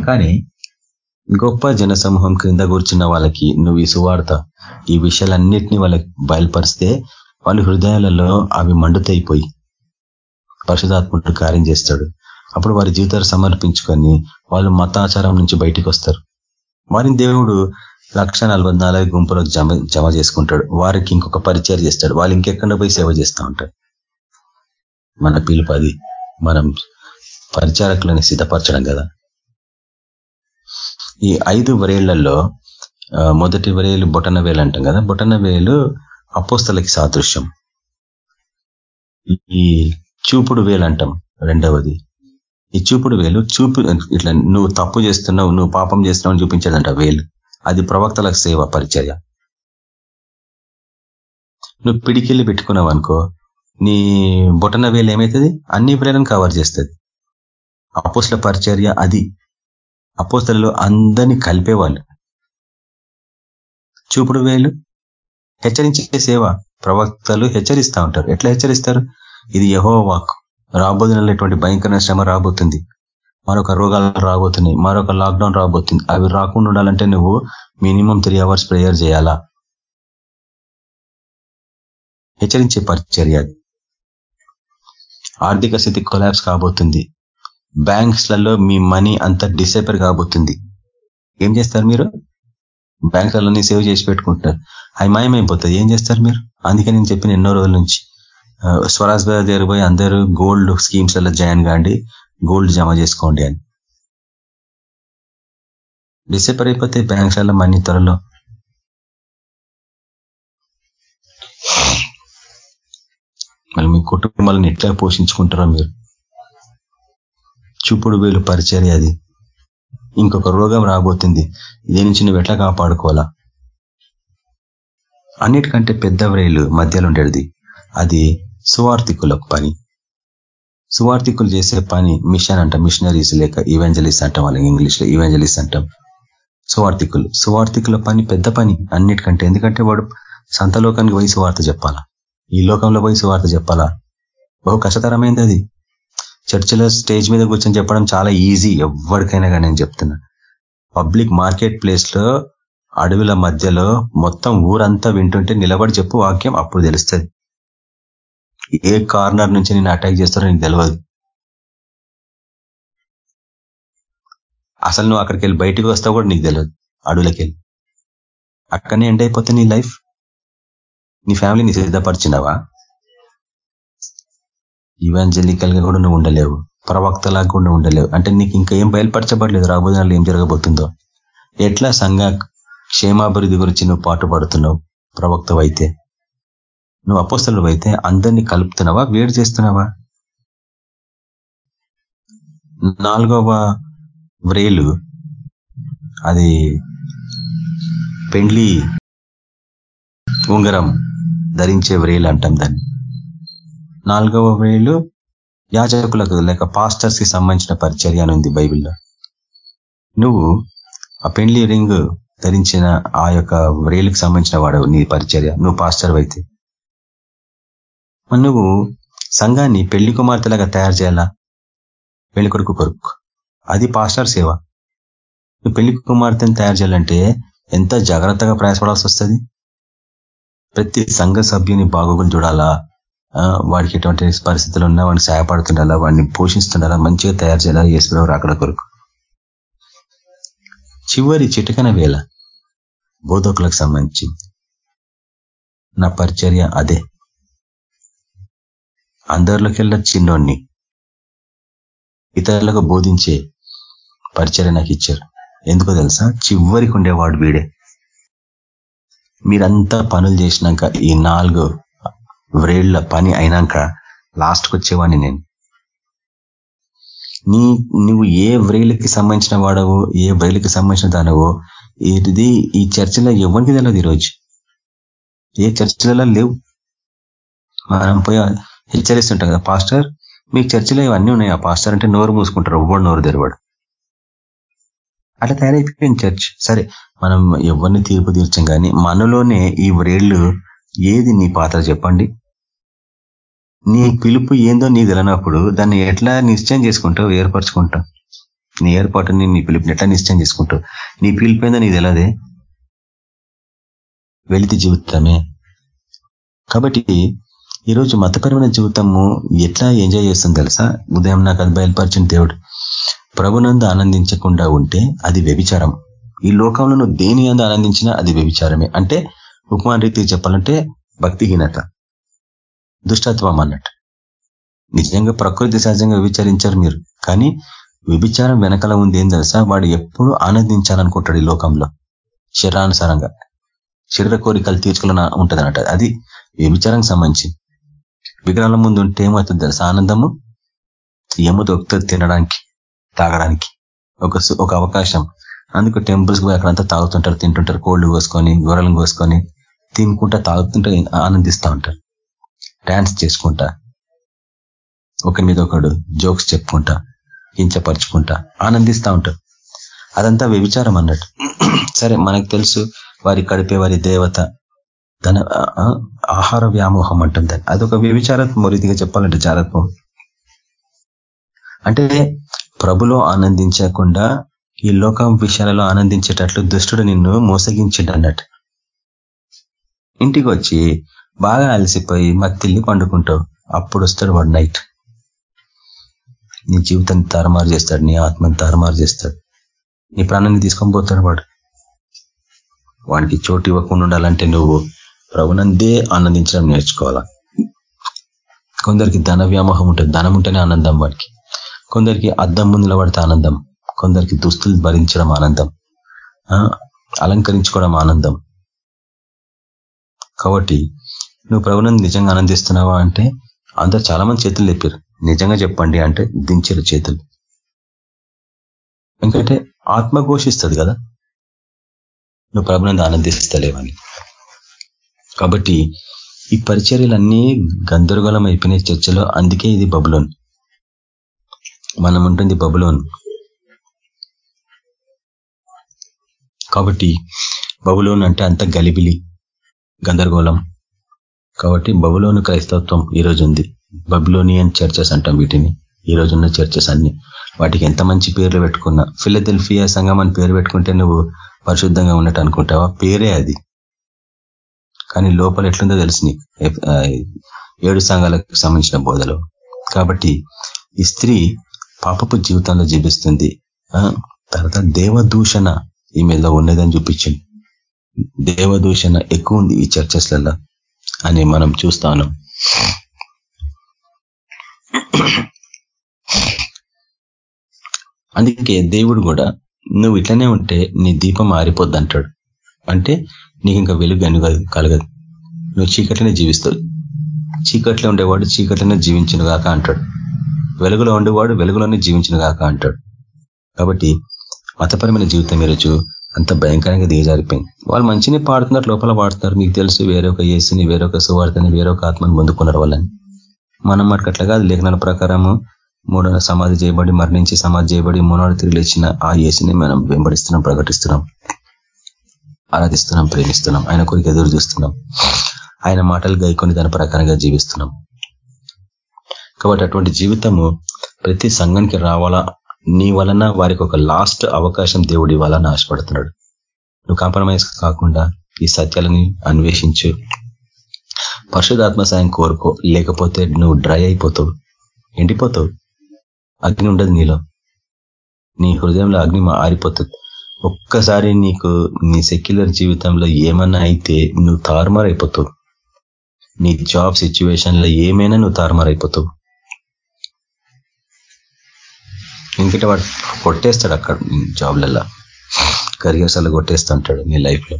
కానీ గొప్ప జన సమూహం క్రింద కూర్చున్న వాళ్ళకి నువ్వు ఈ సువార్త ఈ విషయాలన్నిటినీ వాళ్ళకి బయలుపరిస్తే వాళ్ళ హృదయాలలో అవి మండుతైపోయి పరిశుధాత్ముడు కార్యం చేస్తాడు. అప్పుడు వారి జీవితాలు సమర్పించుకొని వాళ్ళు మతాచారం నుంచి బయటికి వస్తారు వారిని దేవుడు లక్ష గుంపులకు జమ జమ చేసుకుంటాడు. వారికి ఇంకొక పరిచయం చేస్తాడు. వాళ్ళు ఇంకెక్కడ పోయి సేవ చేస్తూ ఉంటారు? మన పిలుపు అది. మనం పరిచారకులని సిద్ధపరచడం కదా. ఈ ఐదు వరేళ్ళలో మొదటి వరేలు బొటన వేలు అంటాం కదా. బొటన వేలు అపోస్తలకి సాదృశ్యం. ఈ చూపుడు వేలు అంటాం రెండవది. ఈ చూపుడు వేలు చూపు ఇట్లా నువ్వు తప్పు చేస్తున్నావు నువ్వు పాపం చేస్తున్నావు అని చూపించేదంట వేలు. అది ప్రవక్తలకు సేవ పరిచర్య. నువ్వు పిడికిళ్ళు పెట్టుకున్నావు అనుకో నీ బొటన వేలు ఏమవుతుంది అన్ని ప్రేరణ కవర్ చేస్తుంది. అపోస్ల పరిచర్య అది. అపోస్తలలో అందరినీ కలిపేవాళ్ళు చూపుడు వేలు హెచ్చరించే సేవ. ప్రవక్తలు హెచ్చరిస్తూ ఉంటారు. ఎట్లా హెచ్చరిస్తారు? ఇది యహో వాక్ రాబోతున్నటువంటి భయంకర శ్రమ రాబోతుంది. మరొక రోగాలు రాబోతున్నాయి మరొక లాక్డౌన్ రాబోతుంది. అవి రాకుండా ఉండాలంటే నువ్వు మినిమం త్రీ అవర్స్ ప్రేయర్ చేయాలా? హెచ్చరించే పరిచర్య ఆర్థిక స్థితి కొలాబ్స్ కాబోతుంది. బ్యాంక్స్లలో మీ మనీ అంతా డిసేపర్ కాబోతుంది. ఏం చేస్తారు మీరు? బ్యాంకులలోని సేవ్ చేసి పెట్టుకుంటున్నారు. అవి మాయమైపోతుంది ఏం చేస్తారు మీరు? అందుకే నేను చెప్పిన ఎన్నో రోజుల నుంచి స్వరాజ్ దగ్గర పోయి అందరూ గోల్డ్ స్కీమ్స్లలో జాయిన్ కాండి. గోల్డ్ జమ చేసుకోండి అని. డిసెంబర్ అయిపోతే బ్యాంక్స్లలో మనీ త్వరలో. మళ్ళీ మీ కుటుంబాలను ఎట్లా పోషించుకుంటారో మీరు? చూపుడు వేలు పరిచర్య అది. ఇంకొక రోగం రాబోతుంది. దీని నుంచి నువ్వు ఎట్లా కాపాడుకోవాలా? అన్నిటికంటే పెద్ద వ్రేలు మధ్యలో ఉండేది. అది సువార్థికుల పని. సువార్థికులు చేసే పని మిషన్ అంట మిషనరీస్ లేక ఈవెంజలిస్ట్ అంటాం వాళ్ళకి ఇంగ్లీష్లో ఈవెంజలిస్ట్ అంటాం. సువార్థికులు. సువార్థికుల పని పెద్ద పని అన్నిటికంటే. ఎందుకంటే వాడు సంతలోకానికి పోయి సువార్త చెప్పాలా? ఈ లోకంలో పోయి సువార్త చెప్పాలా? బహు కష్టతరమైంది అది. చర్చిలో స్టేజ్ మీద కూర్చొని చెప్పడం చాలా ఈజీ. ఎవరికైనా కానీ నేను చెప్తున్నా. పబ్లిక్ మార్కెట్ ప్లేస్లో అడవుల మధ్యలో మొత్తం ఊరంతా వింటుంటే నిలబడి చెప్పు వాక్యం అప్పుడు తెలుస్తుంది. ఏ కార్నర్ నుంచి నేను అటాక్ చేస్తారో నీకు తెలియదు అసలు నువ్వు అక్కడికి వెళ్ళి బయటకు వస్తావు కూడా నీకు తెలియదు అడవులకి వెళ్ళి అక్కడనే ఎండ్ అయిపోతే నీ లైఫ్. నీ ఫ్యామిలీని సిద్ధపరిచినవా? ఇవాంజలికల్గా కూడా నువ్వు ఉండలేవు. ప్రవక్తలాగా కూడా ఉండలేవు. అంటే నీకు ఇంకా ఏం బయలుపరచబడలేదు? రాబోయే ఏం జరగబోతుందో. ఎట్లా సంఘ క్షేమాభివృద్ధి గురించి నువ్వు పాటుపడుతున్నావు? ప్రవక్తవైతే. నువ్వు అపోస్తలు అయితే అందరినీ కలుపుతున్నావా? వేరు చేస్తున్నావా? నాలుగవ వ్రేలు అది పెండ్లి ఉంగరం ధరించే వ్రేలు అంటాం దాన్ని. నాలుగవ వ్రేలు యాజకులకు లేక పాస్టర్స్కి సంబంధించిన పరిచర్య అని ఉంది బైబిల్లో. నువ్వు ఆ పెండ్లి రింగ్ ధరించిన ఆ యొక్క వ్రేలుకి సంబంధించిన వాడు నీ పరిచర్య. నువ్వు పాస్టర్ అయితే. నువ్వు సంఘాన్ని పెళ్ళి కుమార్తెలాగా తయారు చేయాలా? పెళ్ళి కొడుకు కొరకు అది పాస్టర్ సేవ. నువ్వు పెళ్ళి కుమార్తెను తయారు చేయాలంటే ఎంత జాగ్రత్తగా ప్రయాసపడాల్సి వస్తుంది? ప్రతి సంఘ సభ్యుని బాగోగులు చూడాలా? వాడికి ఎటువంటి పరిస్థితులు ఉన్నా వాడిని సహాయపడుతుండాలా? వాడిని పోషిస్తుండాలా? మంచిగా తయారు చేయాలా? ఈశ్వరవారు అక్కడ కొరకు. చివరి చిటికన వేళ బోధకులకు సంబంధించి నా పరిచర్య అదే. అందరిలోకెల్లా చిన్నోడిని ఇతరులకు బోధించే పరిచర్య నాకు ఇచ్చారు. ఎందుకో తెలుసా? చివరికి ఉండేవాడు వీడే. మీరంతా పనులు చేసినాక ఈ నాలుగు వ్రేళ్ళ పని అయినాక లాస్ట్కి వచ్చేవాడిని నేను. నీ నువ్వు ఏ వ్రేళ్ళకి సంబంధించిన వాడవో ఏ వ్రేళ్ళకి సంబంధించిన దానవో ఇది ఈ చర్చిలో ఎవరికి తెలియదు ఈరోజు. ఏ చర్చిలలో లేవు. మనం పోయి హెచ్చరిస్తుంటాం కదా పాస్టర్ మీకు చర్చిలో ఇవన్నీ ఉన్నాయి? ఆ పాస్టర్ అంటే నోరు మూసుకుంటారు ఎవ్వడు నోరు తెరవాడు. అట్లా తయారైపోయింది చర్చ్. సరే మనం ఎవరిని తీర్పు తీర్చాం కానీ మనలోనే ఈ వ్రేళ్ళు ఏది నీ పాత్ర చెప్పండి? నీ పిలుపు ఏందో నీకు తెలియనప్పుడు దాన్ని ఎట్లా నిశ్చయం చేసుకుంటావు ఏర్పరచుకుంటావు? నీ ఏర్పాటుని నీ పిలుపుని ఎట్లా నిశ్చయం చేసుకుంటావు? నీ పిలుపు ఏందో నీకు తెలియదే వెలితి జీవితమే. కాబట్టి ఈరోజు మతపరమైన జీవితము ఎట్లా ఎంజాయ్ చేస్తుంది తెలుసా? ఉదయం నాకు అది బయలుపరిచిన దేవుడు ప్రభునందు ఆనందించకుండా ఉంటే అది వ్యభిచారం. ఈ లోకంలో నువ్వు దేని అందు ఆనందించినా అది వ్యభిచారమే. అంటే ఉపమాన రీతి చెప్పాలంటే భక్తిహీనత దుష్టత్వం అన్నట్టు. నిజంగా ప్రకృతి సహజంగా విచారించారు మీరు కానీ వ్యభిచారం వెనకాల ఉంది ఏం తెలుసా? వాడు ఎప్పుడు ఆనందించాలనుకుంటాడు ఈ లోకంలో శరీరానుసారంగా. శరీర కోరికలు తీర్చుకోవాలని ఉంటుంది అది వ్యభిచారానికి సంబంధించి. విగ్రహాల ముందు ఉంటే ఏమవుతుంది తెలుసా? ఆనందము ఏమో దొరుకుతుంది తినడానికి తాగడానికి ఒక ఒక అవకాశం. అందుకు టెంపుల్స్ పోయి అక్కడంతా తాగుతుంటారు తింటుంటారు. కోళ్ళు కోసుకొని గొర్రెలను కోసుకొని తినుకుంటా తాగుతుంటే ఆనందిస్తూ ఉంటారు. డాన్స్ చేసుకుంటా ఒకరి మీద ఒకడు జోక్స్ చెప్పుకుంటా కించపరుచుకుంటా ఆనందిస్తూ ఉంటారు. అదంతా వ్యభిచారం అన్నట్టు. సరే మనకు తెలుసు వారి కడిపే వారి దేవత తన ఆహార వ్యామోహం అంటుంది దాన్ని. అదొక వ్యభిచారత్వం రీతిగా చెప్పాలంటే జారత్వం. అంటే ప్రభులో ఆనందించకుండా ఈ లోకం విషయాలలో ఆనందించేటట్లు దుష్టుడు నిన్ను మోసగించిండు అన్నట్టు ఇంటికి వచ్చి బాగా అలసిపోయి మత్తిల్లి పండుకుంటావు. అప్పుడు వస్తాడు వాడు నైట్. నీ జీవితాన్ని తారుమారు చేస్తాడు నీ ఆత్మని తారుమారు చేస్తాడు. నీ ప్రాణాన్ని తీసుకొని పోతాడు వాడు. వాడికి చోటు ఇవ్వకుండా ఉండాలంటే నువ్వు ప్రభునందే ఆనందించడం నేర్చుకోవాలా? కొందరికి ధన వ్యామోహం ఉంటుంది ధనం ఉంటేనే ఆనందం వాడికి. కొందరికి అద్దం ముందులో పడితే ఆనందం. కొందరికి దుస్తులు భరించడం ఆనందం. అలంకరించుకోవడం ఆనందం. కాబట్టి నువ్వు ప్రభునందు నిజంగా ఆనందిస్తున్నావా అంటే అందరు చాలా మంది చేతులు లేపారు. నిజంగా చెప్పండి అంటే దించారు చేతులు. ఎందుకంటే ఆత్మ ఘోషిస్తుంది కదా. నువ్వు ప్రభునందు ఆనందిస్తలేవని. కాబట్టి ఈ పరిచర్యలన్నీ గందరగోళం అయిపోయినాయి చర్చలో అందుకే ఇది బబులోన్. మనం ఉంటుంది బబులోన్. కాబట్టి బబులోన్ అంటే అంత గలిబిలి గందరగోళం. కాబట్టి బబులోను క్రైస్తవత్వం ఈరోజు ఉంది. బబులోనియన్ చర్చెస్ అంటాం వీటిని. ఈ రోజున్న చర్చెస్ అన్ని. వాటికి ఎంత మంచి పేర్లు పెట్టుకున్నా ఫిలదెల్ఫియా సంఘం అని పేరు పెట్టుకుంటే నువ్వు పరిశుద్ధంగా ఉన్నట్టు అనుకుంటావా? పేరే అది. కానీ లోపల ఎట్లుందో తెలుసు నీకు. ఏడు సంఘాలకు సంబంధించిన బోధలు. కాబట్టి ఈ స్త్రీ పాపపు జీవితంలో జీవిస్తుంది. తర్వాత దేవదూషణ ఈమెలో ఉన్నదని చూపించింది. దేవదూషణ ఎక్కువ ఉంది ఈ చర్చస్లలో అని మనం చూస్తాను అందుకే దేవుడు కూడా నువ్వు ఇట్లనే ఉంటే నీ దీపం ఆరిపోద్ది అంటాడు అంటే నీకు ఇంకా వెలుగు అని కలగదు. నువ్వు చీకట్లనే జీవిస్తావు చీకట్లో ఉండేవాడు చీకట్లనే జీవించను గాక అంటాడు. వెలుగులో ఉండేవాడు వెలుగులోనే జీవించిన గాక అంటాడు. కాబట్టి మతపరమైన జీవితం ఈరోజు అంత భయంకరంగా దిగజారిపోయింది. వాళ్ళు మంచిని పాడుతున్నారు లోపల పాడుతున్నారు. మీకు తెలుసు వేరొక యేసుని వేరొక సువార్తని వేరొక ఆత్మని పొందుకున్నారు వాళ్ళని. మనం మటుకు అట్లా కాదు. లేఖనాల ప్రకారము మూడో సమాధి చేయబడి మరణించి సమాధి చేయబడి మూడు తిరిగి ఇచ్చిన ఆ యేసుని మనం వెంబడిస్తున్నాం ప్రకటిస్తున్నాం. ఆరాధిస్తున్నాం ప్రేమిస్తున్నాం ఆయన కొరికి ఎదురు చూస్తున్నాం. ఆయన మాటలు గైకొని దాని ప్రకారంగా జీవిస్తున్నాం. కాబట్టి అటువంటి జీవితము ప్రతి సంఘానికి రావాలా? నీ వలన వారికి ఒక లాస్ట్ అవకాశం దేవుడి వలన ఆశపడుతున్నాడు. నువ్వు కాంప్రమైజ్ కాకుండా ఈ సత్యాలని అన్వేషించు. పరిశుధాత్మ సాయం కోరుకో. లేకపోతే నువ్వు డ్రై అయిపోతావు. ఎండిపోతావు. అగ్ని ఉండదు నీలో. నీ హృదయంలో అగ్ని ఆరిపోతుంది ఒక్కసారి నీకు నీ సెక్యులర్ జీవితంలో ఏమన్నా అయితే నువ్వు తారుమారైపోతావు. నీ జాబ్ సిచ్యువేషన్లో ఏమైనా నువ్వు తారుమారైపోతావు. ఎందుకంటే వాడు కొట్టేస్తాడు అక్కడ జాబ్లలో కరియర్స్ అలా కొట్టేస్తుంటాడు నీ లైఫ్లో.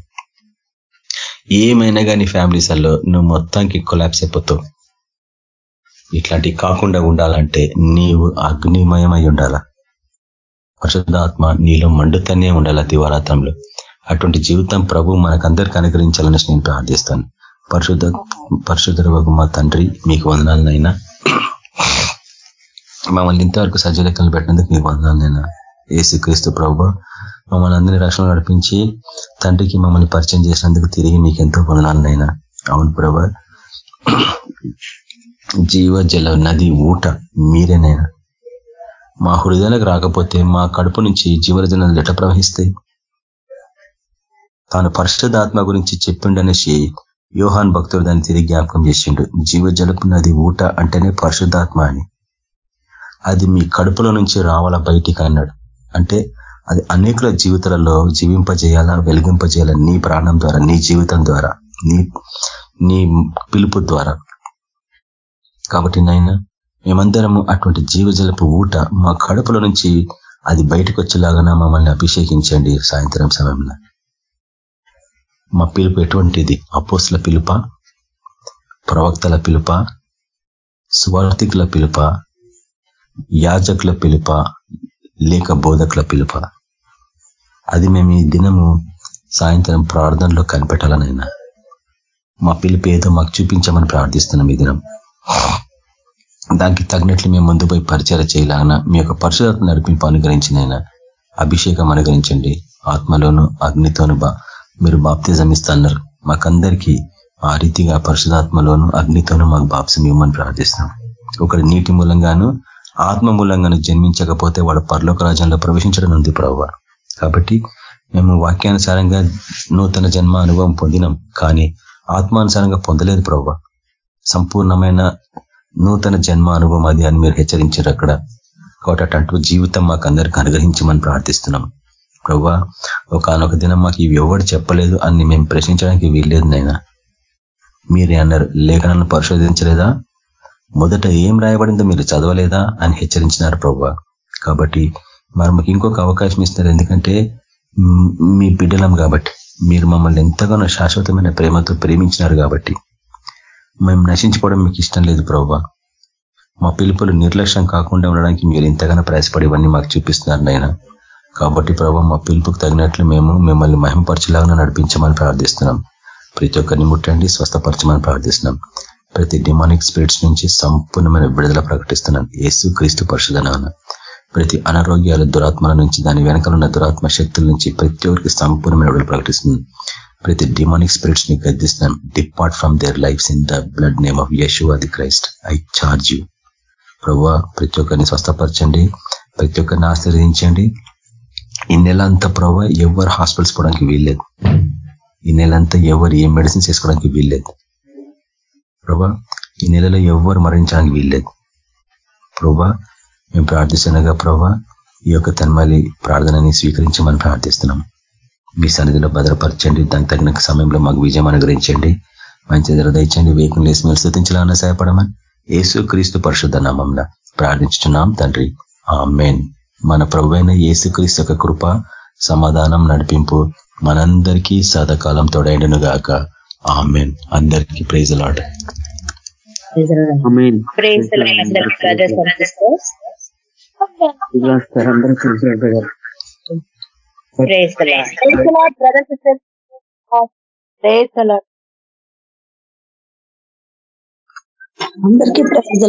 ఏమైనా కానీ ఫ్యామిలీస్లో నువ్వు మొత్తానికి కొలాప్స్ అయిపోతావు. ఇట్లాంటివి కాకుండా ఉండాలంటే నీవు అగ్నిమయమై ఉండాలా? పరిశుద్ధాత్మ నీలో మండుతనే ఉండాలి దివారాత్రంలో అటువంటి జీవితం ప్రభు మనకందరికి అనుగ్రహించాలని నేను ప్రార్థిస్తాను. పరిశుద్ధ పరిశుద్ధ మా తండ్రి మీకు వందనాలనైనా. మమ్మల్ని ఇంతవరకు సజ్జలెక్కలు పెట్టినందుకు మీకు వందనాలనైనా. ఏసుక్రీస్తు ప్రభు మమ్మల్ని అందరినీ రక్షణ నడిపించి తండ్రికి మమ్మల్ని పరిచయం చేసినందుకు తిరిగి మీకు ఎంతో వందనాలనైనా. అవును ప్రభా. జీవ జల నది ఊట మీరేనైనా. మా హృదయాలకు రాకపోతే మా కడుపు నుంచి జీవరజనలు ఎట ప్రవహిస్తాయి? తాను పరిశుద్ధాత్మ గురించి చెప్పిండనేసి యోహాన్ భక్తుడు దాన్ని తిరిగి జ్ఞాపకం చేసిండు. జీవజలపు నది ఊట అంటేనే పరిశుద్ధాత్మ అని. అది మీ కడుపులో నుంచి రావాలా బయటికి అన్నాడు. అంటే అది అనేకుల జీవితాలలో జీవింపజేయాలా వెలిగింపజేయాలా నీ ప్రాణం ద్వారా నీ జీవితం ద్వారా నీ నీ పిలుపు ద్వారా. కాబట్టి నాయన మేమందరము అటువంటి జీవజలపు ఊట మా కడుపులో నుంచి అది బయటకు వచ్చేలాగా మమ్మల్ని అభిషేకించండి సాయంత్రం సమయంలో. మా పిలుపు ఎటువంటిది? అపోస్ల పిలుప? ప్రవక్తల పిలుప? స్వార్థికుల పిలుప? యాజకుల పిలుప? లేక బోధకుల పిలుప? అది మేము ఈ దినము సాయంత్రం ప్రార్థనలో కనిపెట్టాలనైనా. మా పిలుపు ఏదో మాకు చూపించమని ప్రార్థిస్తున్నాం ఈ దినం. దానికి తగినట్లు మేము ముందు పోయి పరిచయం చేయాలన్న మీ యొక్క పరిశుధాత్మ నడిపింపు అనుగ్రహించినైనా అభిషేకం అనుగ్రహించండి. ఆత్మలోను అగ్నితోను బా మీరు బాప్తిజం ఇస్తున్నారు మాకందరికీ ఆ రీతిగా పరిశుధాత్మలోను అగ్నితోను మాకు బాప్సం ఇవ్వమని ప్రార్థిస్తున్నాం. ఒకటి నీటి మూలంగాను ఆత్మ మూలంగాను జన్మించకపోతే వాడు పరలోక రాజ్యంలో ప్రవేశించడం ఉంది ప్రవ్వ. కాబట్టి మేము వాక్యానుసారంగా నూతన జన్మ అనుభవం పొందినాం కానీ ఆత్మానుసారంగా పొందలేదు ప్రభు సంపూర్ణమైన నూతన జన్మ అనుభవం అది అని మీరు హెచ్చరించారు అక్కడ. కాబట్టి అటువంటి జీవితం మాకు అందరికి అనుగ్రహించమని ప్రార్థిస్తున్నాం. ప్రవ్వా ఒకనొక దినం మాకు ఇవి ఎవరు చెప్పలేదు అని మేము ప్రశ్నించడానికి వీల్లేదు నైనా మీరే అన్నారు లేఖనాలను పరిశోధించలేదా? మొదట ఏం రాయబడిందో మీరు చదవలేదా అని హెచ్చరించినారు ప్రవ్వా. కాబట్టి మరి మాకు ఇంకొక అవకాశం ఇస్తున్నారు. ఎందుకంటే మీ బిడ్డలం కాబట్టి. మీరు మమ్మల్ని ఎంతగానో శాశ్వతమైన ప్రేమతో ప్రేమించినారు కాబట్టి. మేము నశించుకోవడం మీకు ఇష్టం లేదు ప్రవ్వా మా పిలుపులు నిర్లక్ష్యం కాకుండా ఉండడానికి మీరు ఎంతగానో ప్రయాసపడి ఇవన్నీ మాకు చూపిస్తున్నారు నాయన. కాబట్టి ప్రభావ మా పిలుపుకు తగినట్లు మేము మిమ్మల్ని మహింపరచలాగా నడిపించమని ప్రార్థిస్తున్నాం. ప్రతి ఒక్కరిని ముట్టండి స్వస్థపరచమని ప్రార్థిస్తున్నాం. ప్రతి డిమానిక్ స్పిరిట్స్ నుంచి సంపూర్ణమైన విడుదల ప్రకటిస్తున్నాం. యేసు క్రీస్తు పరిశుధనాన ప్రతి అనారోగ్యాల దురాత్మల నుంచి దాని వెనకలున్న దురాత్మ శక్తుల నుంచి ప్రతి ఒక్కరికి సంపూర్ణమైన విడుదల ప్రకటిస్తుంది ప్రతి డిమానిక్ స్పిరిట్స్ని గద్దిస్తున్నాం depart from their lives in the blood name of Yesu అది క్రైస్ట్ ఐ చార్జ్ యూ ప్రభావ ప్రతి ఒక్కరిని స్వస్థపరచండి. ప్రతి ఒక్కరిని ఆశీర్వదించండి. ఈ నెల అంతా ప్రభావ ఎవరు హాస్పిటల్స్ పోవడానికి వీల్లేదు. ఈ నెల అంతా ఎవరు ఏ మెడిసిన్స్ వేసుకోవడానికి వీల్లేదు. ప్రభా ఈ నెలలో ఎవరు మరణించడానికి వీల్లేదు. ప్రభా మేము ప్రార్థిస్తుండగా ప్రభా ఈ యొక్క తన్మలి ప్రార్థనని స్వీకరించమని ప్రార్థిస్తున్నాం. మీ సన్నిధిలో భద్రపరచండి. దానికి తగిన సమయంలో మాకు విజయం అనుగ్రహించండి. మంచి దయచండి వేకులు లేసి మీరు స్థుతించాలన్నా సహాయపడమని యేసు క్రీస్తు పరిశుద్ధ నామంన ప్రార్థించుతున్నాం తండ్రి. ఆ మెయిన్ మన ప్రభు అయిన యేసుక్రీస్తు యొక్క కృప సమాధానం నడిపింపు మనందరికీ సదాకాలం తోడైండును గాక. ఆమెన్. అందరికీ ప్రైజ్ లాడ్. అందరికీ ప్రైజ్